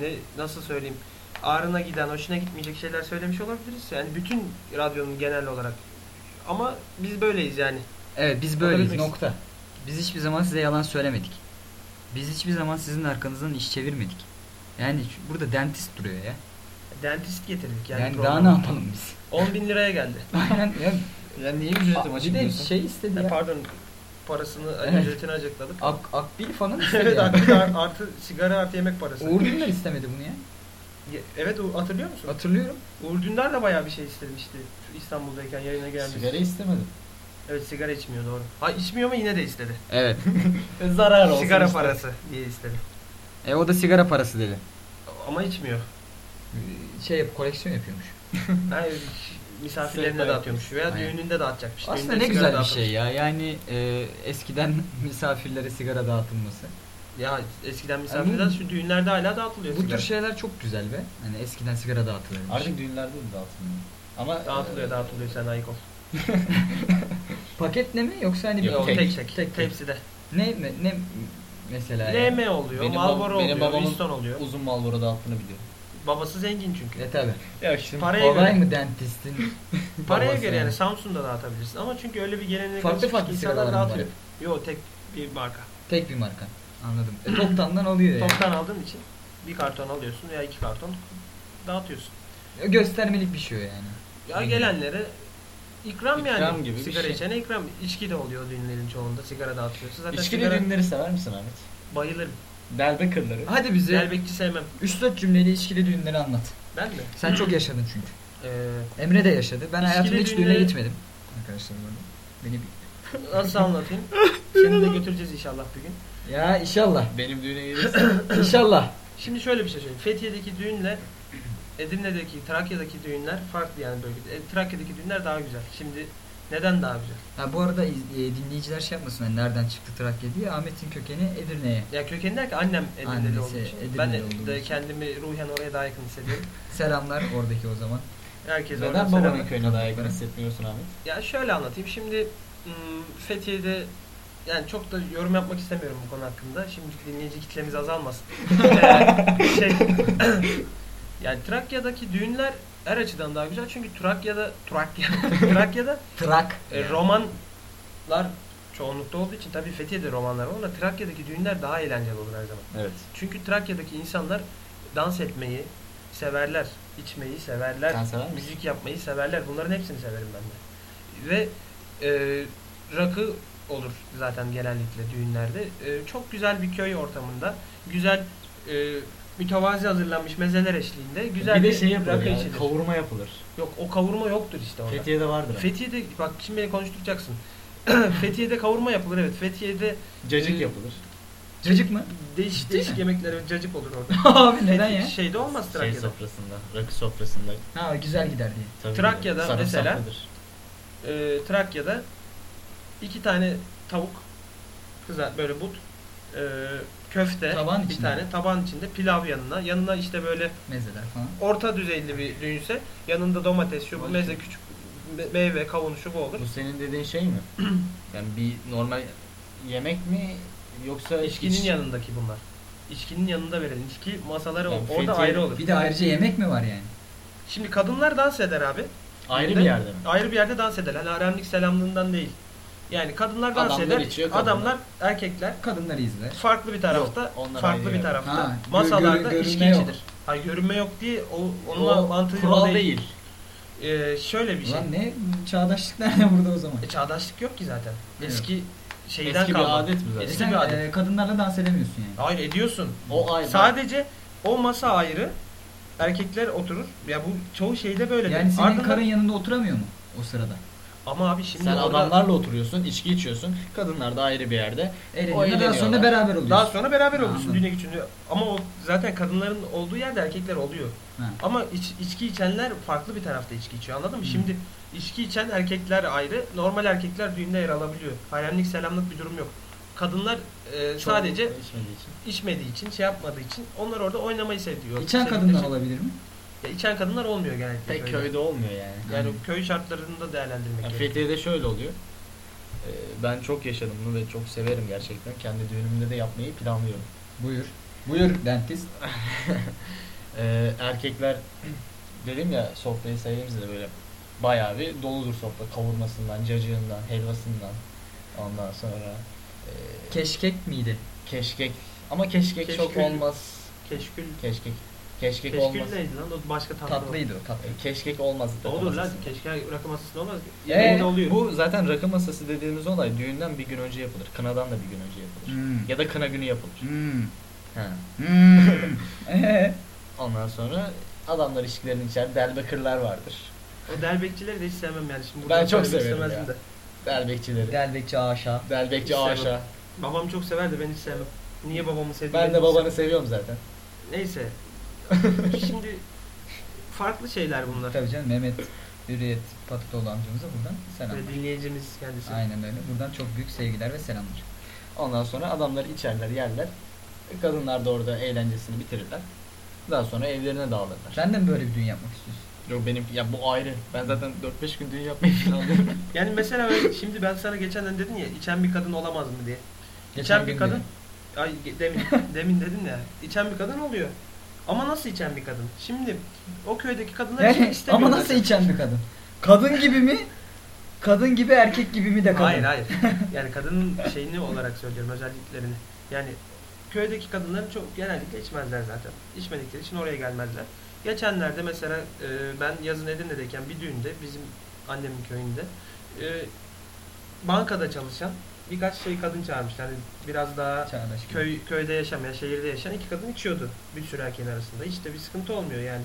ne nasıl söyleyeyim ağrına giden, hoşuna gitmeyecek şeyler söylemiş olabiliriz. Yani bütün radyonun genel olarak. Ama biz böyleyiz yani. Evet biz böyleyiz Olabilmek. nokta. Biz hiçbir zaman size yalan söylemedik. Biz hiçbir zaman sizin arkanızdan iş çevirmedik. Yani burada dentist duruyor ya. Dentist getirdik yani. Yani, daha ne yapalım biz? 10 bin liraya geldi. Aynen ya. Ya niye ücretim Bir de şey istedi Ha, ya. pardon parasını, Evet. ücretini açıkladık. Ak, akbil falan istedi evet ya. artı, artı sigara artı yemek parası. Uğur Dündar istemedi bunu ya. Evet hatırlıyor musun? Hatırlıyorum. Uğur Dündar da bayağı bir şey istemişti İstanbul'dayken yayına gelmiş. Sigara istemedim. Evet sigara içmiyor doğru. Ha içmiyor ama yine de istedi. Evet. Zarar olsun sigara işte. parası diye istedi. E o da sigara parası dedi. Ama içmiyor. Şey yap, koleksiyon yapıyormuş. Hayır misafirlerine dağıtıyormuş veya Aynen. düğününde dağıtacakmış. Aslında Düğünde ne güzel bir şey dağıtılmış. ya. Yani e, eskiden misafirlere sigara dağıtılması. Ya eskiden misafirler şu düğünlerde hala dağıtılıyor Bu sigara. tür şeyler çok güzel be. Hani eskiden sigara dağıtılırmış. Artık düğünlerde de dağıtılmıyor. Ama Dağıtılıyor dağıtılıyor sen ayık ol. Paketle mi yoksa hani bir Yok tek- tek tek, tek- tepside. ne ne mesela yani? LM oluyor, Benim, Marlboro benim oluyor, babamın Winston oluyor. uzun Marlboro dağıttığını biliyorum. Babası zengin çünkü. E tabi. Ya şimdi Paraya Kolay göre, mı dentistin? paraya göre yani yani? Samsun'da dağıtabilirsin ama çünkü öyle bir gelenek Farklı farklı insanlar dağıtıyor. Yok tek bir marka. Tek bir marka. Anladım. E, toptandan alıyor yani. Toptan aldığın için bir karton alıyorsun veya iki karton dağıtıyorsun. E, Göstermelik bir şey o yani. Ya Aynen. gelenlere ikram, yani. İkram gibi bir sigara şey. içene ikram. İçki de oluyor düğünlerin çoğunda. Sigara dağıtıyorsun. Zaten İçkili sigara düğünleri sever misin Ahmet? bayılırım. Delbe kırları. Hadi bize Delbekçi sevmem. 3-4 cümleyle ilişkili düğünleri anlat. Ben mi? Sen çok yaşadın çünkü. Ee, Emre de yaşadı. Ben İlişkili hayatımda hiç düğüne düğünleri- gitmedim. Arkadaşlar böyle. Beni bir... nasıl anlatayım? Seni de götüreceğiz inşallah bir gün. Ya inşallah. Benim düğüne gelirsen İnşallah. Şimdi şöyle bir şey söyleyeyim. Fethiye'deki düğünle Edirne'deki, Trakya'daki düğünler farklı yani bölgede. E, Trakya'daki düğünler daha güzel. Şimdi neden daha güzel? Ha, bu arada iz- e, dinleyiciler şey yapmasın hani nereden çıktı Trakya diye. Ahmet'in kökeni Edirne'ye. Ya kökeni der ki annem Edirne'li Annesi olduğu için. Edirne'li Ben olduğu de için. kendimi ruhen oraya daha yakın hissediyorum. Selamlar oradaki o zaman. Herkes oradan neden babanın selamlar. köyüne daha yakın hissetmiyorsun Ahmet? Ya şöyle anlatayım. Şimdi Fethiye'de yani çok da yorum yapmak istemiyorum bu konu hakkında. Şimdi dinleyici kitlemiz azalmasın. Ee, şey yani Trakya'daki düğünler her açıdan daha güzel çünkü Trakya'da Trakya Trakya'da Trak. e, romanlar çoğunlukta olduğu için tabii Fethiye'de romanlar var ama Trakya'daki düğünler daha eğlenceli olur her zaman. Evet. Çünkü Trakya'daki insanlar dans etmeyi severler, içmeyi severler, Sen sever misin? müzik yapmayı severler. Bunların hepsini severim ben de. Ve e, rakı olur zaten genellikle düğünlerde. E, çok güzel bir köy ortamında, güzel e, mütevazi hazırlanmış mezeler eşliğinde güzel bir de şey yapılır rakı ya, içilir. kavurma yapılır. Yok o kavurma yoktur işte orada. Fethiye'de vardır. Fethiye'de bak şimdi beni konuşturacaksın. Fethiye'de kavurma yapılır evet. Fethiye'de Cacık e, yapılır. Cacık mı? değişik değişik yemekler evet, cacık olur orada. Abi neden ya? Şeyde olmaz Şey Trakya'da. sofrasında, rakı sofrasında. Ha güzel gider diye. Tabii Trakya'da de. mesela-. Ee, Trakya'da iki tane tavuk kızar böyle but e, köfte Tabağın bir içinde. tane tabağın içinde pilav yanına yanına işte böyle Mezeler falan. orta düzeyli bir düğünse yanında domates şu bu meze küçük me- meyve kavun şu bu olur. Bu senin dediğin şey mi? yani bir normal yemek mi yoksa İçkinin iç- yanındaki bunlar. İçkinin yanında verilen içki masaları Yani orada Fethiye- ayrı olur. Bir de ayrıca yemek mi var yani? Şimdi kadınlar dans eder abi. ayrı bir yerde mi? Ayrı bir yerde dans ederler. Hani haremlik selamlığından değil. Yani kadınlar dans Adamlar eder. içiyor, kadınlar. adamlar, erkekler Kadınları izler. farklı bir tarafta, Yok, onlar farklı ayrı bir tarafta. Ha, gö- masalarda görü- görünme yok. Hayır görünme yok diye o onunla O mantığı kural değil. Ee, şöyle bir şey. Ulan ne çağdaşlık nerede burada o zaman? E, çağdaşlık yok ki zaten. Evet. Eski şeyden Eski bir adet mi zaten? Eski Sen bir adet. e, kadınlarla dans edemiyorsun yani. Hayır ediyorsun. O ayrı. Sadece o masa ayrı. Erkekler oturur. Ya bu çoğu şeyde böyle. Yani senin Ardından- karın yanında oturamıyor mu o sırada? Ama abi şimdi Sen orada- adamlarla oturuyorsun, içki içiyorsun. Kadınlar da ayrı bir yerde. O Eğleniyor daha eğleniyorlar. sonra beraber oluyorsun. Daha sonra beraber oluyorsun Anladım. düğüne güçünde. Ama o zaten kadınların olduğu yerde erkekler oluyor. Ha. Ama iç, içki içenler farklı bir tarafta içki içiyor anladın mı? Hı. Şimdi içki içen erkekler ayrı, normal erkekler düğünde yer alabiliyor. Hayranlık selamlık bir durum yok. Kadınlar e, sadece içmediği için. içmediği için, şey yapmadığı için onlar orada oynamayı seviyor. İçen Sevdikleri kadınlar için- olabilir mi? Ya içen kadınlar olmuyor genellikle. Pek köyde. köyde olmuyor yani. Yani köy şartlarını da değerlendirmek Yani gerekiyor. Fethiye'de şöyle oluyor. Ee, Ben çok yaşadım bunu ve çok severim gerçekten. Kendi düğünümde de yapmayı planlıyorum. Buyur. Buyur dentist. Ee, erkekler dedim ya sofrayı sayayım de böyle bayağı bir doludur sofra. Kavurmasından, cacığından, helvasından. Ondan sonra e, Keşkek miydi? keşkek. Ama keşkek, çok Keşkül. olmaz. Keşkül. Keşkek. Keşkek, Keşkül olmaz. neydi lan? O başka tatlı. Tatlıydı o tatlı. E, Keşkek olmaz. rakı Olur lan. masasında. Keşke rakı masasında olmaz. Ee, Yemeğinde oluyor. Bu zaten rakı masası dediğimiz olay düğünden bir gün önce yapılır. Kınadan da bir gün önce yapılır. Hmm. Ya da kına günü yapılır. Hmm. Ha. Hmm. Ee? Ondan sonra adamlar ilişkilerini içer. Delbekırlar vardır. O delbekçileri de hiç sevmem yani. Şimdi Ben çok söylemek severim istemezdim ya. De. Delbekçileri. Delbekçi aşağı. Delbekçi Hiç aşağı. Babam çok severdi ben hiç sevmem. Niye babamı sevdi? Ben de babanı seviyorum zaten. Neyse. Şimdi farklı şeyler bunlar. Tabii canım Mehmet Hürriyet Patitoğlu amcamıza buradan selamlar. Ve dinleyicimiz kendisi. Aynen öyle. Buradan çok büyük sevgiler ve selamlar. Ondan sonra adamlar içerler, yerler. Kadınlar da orada eğlencesini bitirirler. Daha sonra evlerine dağılırlar. Sen de mi böyle bir düğün yapmak istiyorsun? Yok benim ya bu ayrı. Ben zaten 4-5 gün düğün yapmayı planlıyorum. Yani mesela öyle- şimdi ben sana geçenden dedin ya içen bir kadın olamaz mı diye. İçen bir gün kadın dedim. ay demin demin dedin ya içen bir kadın oluyor. Ama nasıl içen bir kadın? Şimdi o köydeki kadınlar içmek Yani, istemiyor. ama nasıl içen bir kadın? Kadın gibi mi? Kadın gibi erkek gibi mi de kadın? Hayır hayır. Yani kadının şeyini olarak söylüyorum özelliklerini. Yani köydeki kadınlar çok genellikle içmezler zaten. İçmedikleri için oraya gelmezler. Geçenlerde mesela e, ben yazın Edirne'deyken bir düğünde bizim annemin köyünde e, bankada çalışan birkaç şey kadın çağırmışlar. Yani biraz daha Çağdaş gibi. köy köyde yaşamayan, şehirde yaşayan iki kadın içiyordu bir sürü erkeğin arasında. Hiç de bir sıkıntı olmuyor yani.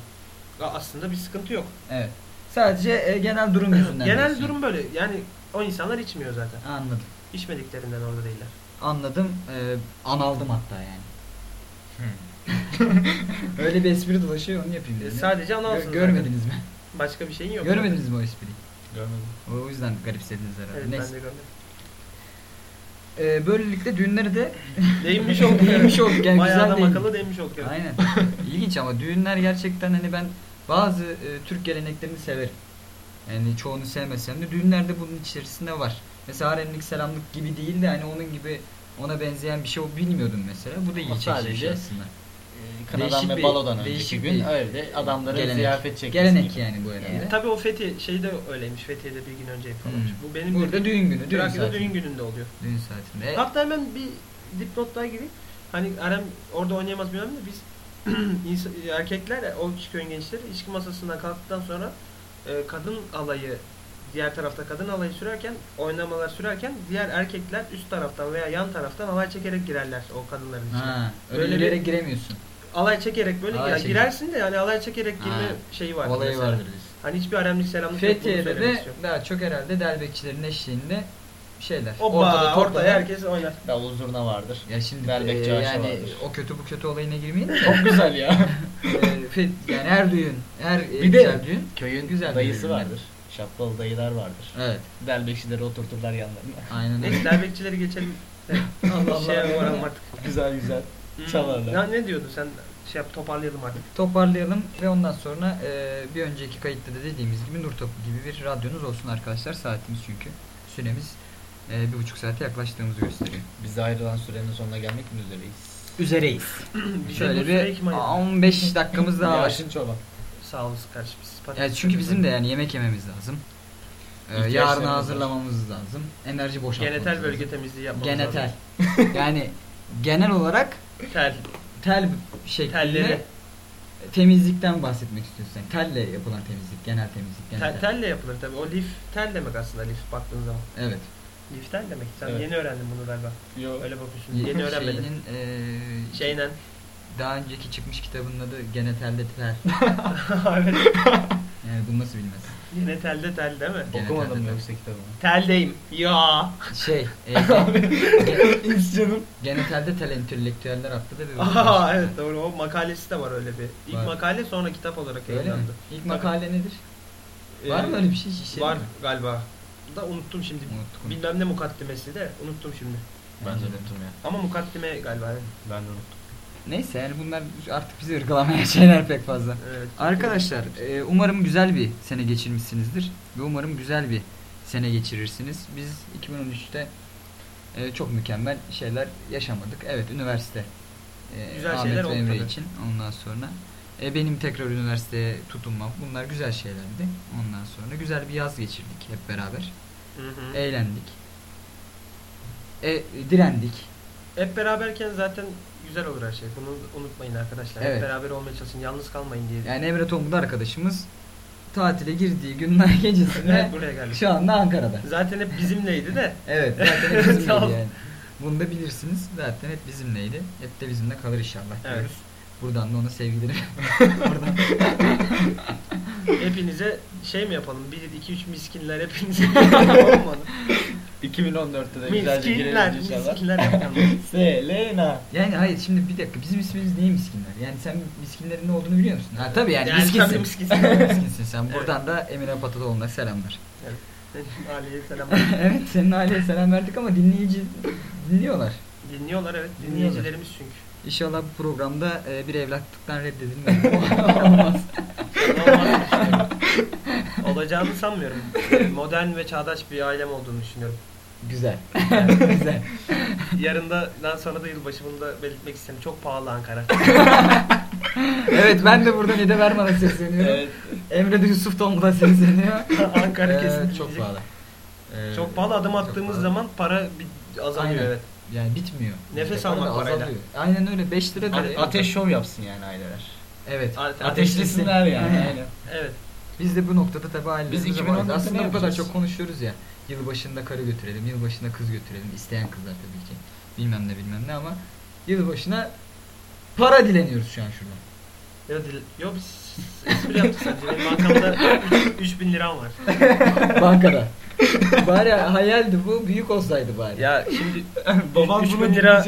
Aslında bir sıkıntı yok. Evet. Sadece e, genel durum yüzünden. Genel diyorsun. durum böyle. Yani o insanlar içmiyor zaten. Anladım. İçmediklerinden orada değiller. Anladım. E, analdım hatta yani. Öyle bir espri dolaşıyor onu yapayım E, dedim. sadece Gö- anonsuz. görmediniz mi? Başka bir şeyin yok. Görmediniz mi o espriyi? Görmedim. O yüzden garipsediniz herhalde. Evet Neyse. ben de görmedim. E, böylelikle düğünleri de Değinmiş olduk. Değinmiş olduk yani Bayağı güzel da akıllı değinmiş olduk. evet. Aynen. İlginç ama düğünler gerçekten hani ben bazı e, Türk geleneklerini severim. Yani çoğunu sevmesem de düğünlerde bunun içerisinde var. Mesela haremlik selamlık gibi değil de hani onun gibi ona benzeyen bir şey o bilmiyordum mesela. Bu da O ilgi çekici şey aslında. Kınadan Değişik ve bir- balodan önceki değişik gün bir öyle adamların Gelenek. ziyafet çekmesi Gelenek gibi. yani bu herhalde. E, tabii o Fethi şey de öyleymiş. Fethiye'de bir gün önce yapılmış. Hmm. Bu benim Burada düğün günü, düğün Trakya'da saati. düğün gününde oluyor. Düğün saatinde. E, Hatta hemen bir dipnot daha gibi. Hani Arem orada oynayamaz bilmem de biz ins- erkekler o köyün gençleri içki masasından kalktıktan sonra e, kadın alayı diğer tarafta kadın alayı sürerken oynamalar sürerken diğer erkekler üst taraftan veya yan taraftan alay çekerek girerler o kadınların içine. Ha, öyle Böyle bir- yere giremiyorsun. Alay çekerek böyle Alay ya çekerek. girersin de yani alay çekerek girme Ha, şeyi var. Olayı mesela. vardır biz. Hani hiçbir aramlik selamlık yok bunu Fethiye'de söylemek de istiyorum. daha çok herhalde delbekçilerin eşliğinde şeyler. Hoppa, Ortada orada tortada. herkes oynar. Davul zurna vardır. Ya şimdi Delbek e, yani vardır. o kötü bu kötü olayına girmeyin de. Çok güzel ya. E, yani her düğün, her e, Bir de güzel düğün. Köyün Güzel dayısı birbirinden. vardır. Şapkalı dayılar vardır. Evet, Delbekçileri oturturlar yanlarına. aynen öyle. Neyse derbekçileri geçelim. Allah şey Allah. yapalım artık. güzel güzel. Çalarlar. Ya ne diyordun sen? Şey yap toparlayalım artık. Toparlayalım ve ondan sonra e, bir önceki kayıtta da dediğimiz gibi Nur Topu gibi bir radyonuz olsun arkadaşlar. Saatimiz çünkü. Süremiz e, bir buçuk saate yaklaştığımızı gösteriyor. Biz de ayrılan sürenin sonuna gelmek mi üzereyiz? Üzereyiz. Şöyle bir kim ayırdı? 15 dakikamız daha var. Yaşın çoban. Sağ olasın kardeşim. Patates Yani çünkü bizim de yani yemek yememiz lazım. Ee, İhtiyaçlarımız yarına var. hazırlamamız lazım. Enerji boşaltmamız Genetel lazım. bölge temizliği yapmamız Genetel. lazım. yani genel olarak Tel. tel şeklinde Telleri. temizlikten bahsetmek istiyorsun. sen. Telle yapılan temizlik, genel temizlik. Genel Tel, telle yapılır tabii. O lif tel demek aslında lif baktığın zaman. Evet. Lif tel demek. Sen Evet. yeni öğrendin bunu galiba. Yok. Öyle bakıyorsun. Ye- Yeni öğrenmedin. Şeyinin, eee, Şeyle. daha önceki çıkmış kitabının adı Genetelde Tel. evet. Yani bunu nasıl bilmez? Yine telde tel değil mi? Gene Okumadım telde mı tel. yoksa kitabını? Teldeyim. Ya. Şey, e, ge- İnsanım. Genetelde Tel Entelektüeller adlı da bir Aha evet doğru. O makalesi de var öyle bir. İlk Var. makale sonra kitap olarak Öyle mi? yayınlandı. İlk Tabii. makale nedir? Ee, Var mı öyle bir şey? şey var mi? galiba. Da unuttum şimdi. Unuttuk onu. Bilmem ne mukaddimesi de unuttum şimdi. Ben de unuttum ya. Ama mukaddime galiba. evet. Ben de unuttum. Neyse yani bunlar artık bizi ırgalamayan şeyler pek fazla. Evet. Arkadaşlar e, umarım güzel bir sene geçirmişsinizdir ve umarım güzel bir sene geçirirsiniz. Biz 2013'te e, çok mükemmel şeyler yaşamadık. Evet üniversite e, Güzel Ahmet şeyler ve oldu Emre tabii. için ondan sonra e, benim tekrar üniversiteye tutunmam bunlar güzel şeylerdi. Ondan sonra güzel bir yaz geçirdik hep beraber. Hı hı. Eğlendik. E, direndik. Hep beraberken zaten güzel olur her şey. Bunu unutmayın arkadaşlar. Evet. Hep beraber olmaya çalışın. Yalnız kalmayın diye. Yani Emre da arkadaşımız tatile girdiği günler gecesinde Evet, buraya geldik. şu anda Ankara'da. Zaten hep bizimleydi de. Evet zaten hep bizimleydi yani. Bunu da bilirsiniz. Zaten hep bizimleydi. Hep de bizimle kalır inşallah Evet. diyoruz. Buradan da ona sevgilerimi. Buradan. Hepinize şey mi yapalım? 1, 2, 3 miskinler hepinize olmadı. 2014'te de güzelce Miskinler, gireriz inşallah. miskinler yapalım. Selena. Yani hayır şimdi bir dakika bizim ismimiz niye miskinler? Yani sen miskinlerin ne olduğunu biliyor musun? Ha tabii yani, Yani miskinsin. tabii miskinsin. miskinsin sen. Evet. Buradan da Emine Patatoğlu'na selamlar. Ali'ye selamlar. evet senin aileye selam verdik ama dinleyici dinliyorlar. Dinliyorlar evet. Dinliyorlar. Dinleyicilerimiz çünkü. İnşallah bu programda e, bir evlatlıktan reddedilmez. Olmaz. Olacağını sanmıyorum. Modern ve çağdaş bir ailem olduğunu düşünüyorum. Güzel. Güzel. Yarından sonra da yılbaşı bunu da belirtmek istedim. Çok pahalı Ankara. Evet ben de buradan Ede Verman'a sesleniyorum. Evet. Emre de Yusuf Tom'da sesleniyor. Ankara Ee, kesin çok pahalı. Ee, Çok pahalı adım attığımız pahalı. zaman para bir azalıyor Aynen. evet. yani bitmiyor. Nefes almak parayla. azalıyor. Aynen öyle 5 lira da ateş şov yapsın yani aileler. Evet. Ateşlesinler yani. Aynen. Evet. Biz de bu noktada tabii ailelerimize Biz 2014'te varız. Aslında ne bu kadar yapacağız? çok konuşuyoruz ya. Yılbaşında karı götürelim, yılbaşında kız götürelim. İsteyen kızlar tabii ki. Bilmem ne bilmem ne ama yılbaşına para dileniyoruz şu an şuradan. Ya, dil- Yok biz espri yaptık sadece. Benim bankamda 3000 liram var. Bankada. bari hayaldi bu, büyük olsaydı bari. Ya şimdi Babam 3000 bunu lira.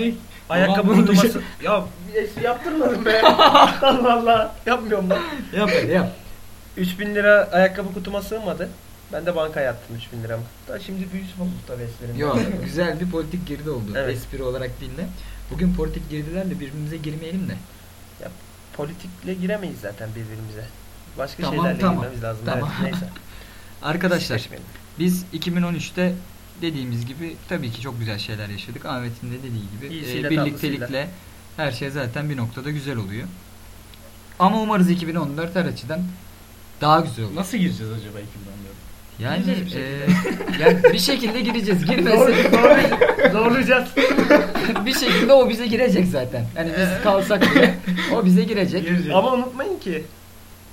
Ayakkabı Babam bunu kutuması. ya bir espri yaptırmadım be. Allah Allah. Yapmıyorum lan. Yap hadi yap. 3000 lira ayakkabı kutuma sığmadı. Ben de bankaya attım 3000 liramı. Da şimdi büyüsü oldu tabii esprim. Yok güzel bir politik girdi oldu. Evet. Espri olarak değil de. Bugün politik girdilerle birbirimize girmeyelim de. Politikle giremeyiz zaten birbirimize. Başka Tamam, şeylerle tamam. girmemiz lazım. Tamam. Evet, neyse. Arkadaşlar biz 2013'te dediğimiz gibi tabii ki çok güzel şeyler yaşadık. Ahmet'in de dediği gibi İyisiyle, e, birliktelikle tatlısıyla. her şey zaten bir noktada güzel oluyor. Ama umarız 2014 her açıdan daha güzel olur. Nasıl gireceğiz acaba 2014? Yani bir e, yani bir şekilde gireceğiz. Girmesek Zorlayacağız. bir şekilde o bize girecek zaten. Yani biz kalsak bile o bize girecek. Ama unutmayın ki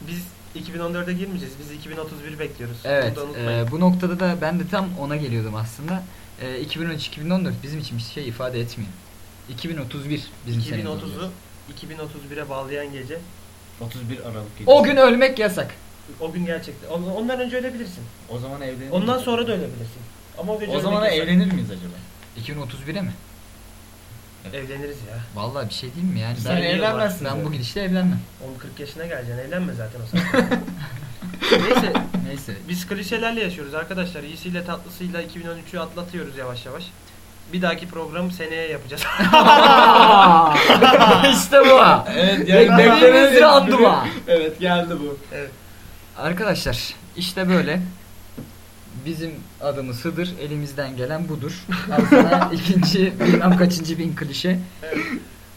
biz 2014'e girmeyeceğiz. Biz 2031 bekliyoruz. Evet. Bunu da unutmayın. e, bu noktada da ben de tam ona geliyordum aslında. E, 2013-2014 bizim için bir şey ifade etmiyor. 2031 bizim senemiz oluyor. 2030'u 2031'e bağlayan gece 31 Aralık gecesi. O gün ölmek yasak. o gün gerçekten. On- Ondan önce ölebilirsin. O zaman evlenir Ondan miyiz? sonra da ölebilirsin. Ama o gece O zaman yasak. evlenir miyiz acaba? 2031'e mi? Evleniriz ya. Vallahi bir şey diyeyim mi yani? Sen ben, evlenmezsin Ben bu gidişle evlenmem. 10-40 yaşına geleceksin. Evlenme zaten o zaman. Neyse. Neyse. Biz klişelerle yaşıyoruz arkadaşlar. İyisiyle tatlısıyla 2013'ü atlatıyoruz yavaş yavaş. Bir dahaki programı seneye yapacağız. işte bu. Evet Bek- beklediğiniz andı bu. Evet geldi bu. Arkadaşlar işte böyle. Bizim adımız Hıdır. Elimizden gelen budur. Sana ikinci bilmem kaçıncı bin klişe.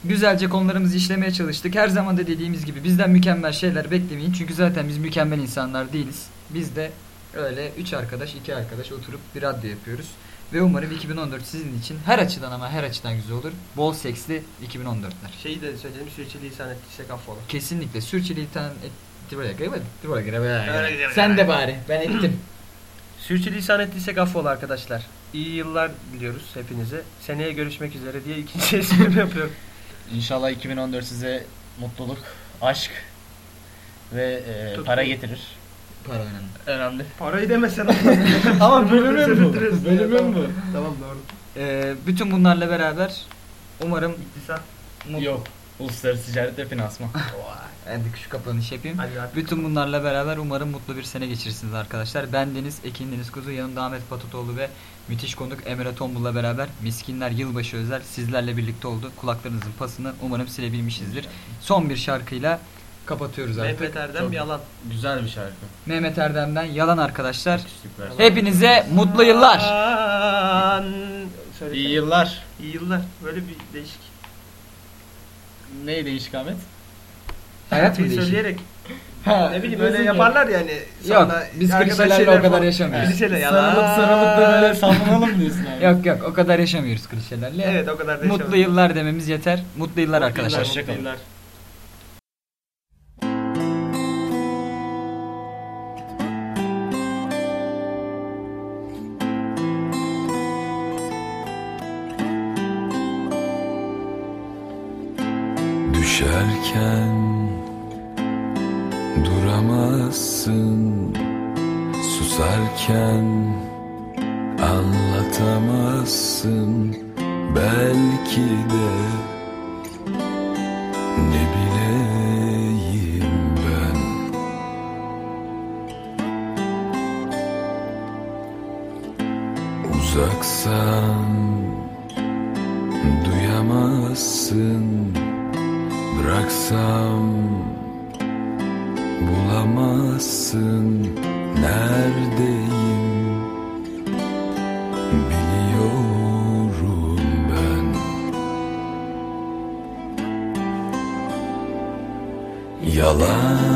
Güzelce konularımızı işlemeye çalıştık. Her zaman da dediğimiz gibi bizden mükemmel şeyler beklemeyin. Çünkü zaten biz mükemmel insanlar değiliz. Biz de öyle 3 arkadaş, 2 arkadaş oturup bir radyo yapıyoruz. Ve umarım 2014 sizin için her açıdan ama her açıdan güzel olur. Bol seksli 2014'ler. Şeyi de söyledim. Sürçülisan ettiysek affola. Kesinlikle sürçülisan etti böyle Sen de bari. Ben ettim. Sürçülisan ettiysek affola arkadaşlar. İyi yıllar diliyoruz hepinize. Seneye görüşmek üzere diye ikinci esprimi yapıyorum. İnşallah 2014 size mutluluk, aşk ve e, para getirir. Para önemli. Önemli. Parayı demesen Ama bölümüm bu. Bölümüm bu. Tamam doğru. Ee, bütün bunlarla beraber umarım İktisat. mutlu... Yok. Uluslararası ticaret ve finansman. Hadi şu kapanış yapayım. Hadi artık. Bütün bunlarla beraber umarım mutlu bir sene geçirirsiniz arkadaşlar. Ben Deniz, Ekin Deniz Kuzu, yanımda Ahmet Patutoğlu ve müthiş konuk Emre Tombul'la beraber Miskinler Yılbaşı özel sizlerle birlikte oldu. Kulaklarınızın pasını umarım silebilmişizdir. Son bir şarkıyla kapatıyoruz artık. Mehmet Erdem Çok- yalan. Güzel bir şarkı. Mehmet Erdem'den Yalan arkadaşlar. Hepinize mutlu yıllar. Söyle İyi yıllar. İyi yıllar. Böyle bir değişik. Ne değişik Ahmet? Hayat mı değişik? söyleyerek Ha, ne bileyim böyle yaparlar yani. Yok, biz klişelerle şeyler o kadar yaşamıyoruz. Klişeyle yalan. Sarılıp sarılıp da böyle sallanalım diyorsun abi. Yok yok o kadar yaşamıyoruz klişelerle. Evet o kadar da Mutlu yaşamadım. yıllar dememiz yeter. Mutlu yıllar arkadaşlar. Mutlu Hoşçakalın. yıllar. Düşerken duramazsın. Susarken anlatamazsın. Belki de ne bileyim ben. Uzaksan duyamazsın. Bıraksam bulamazsın Neredeyim? Biliyorum ben. Yalan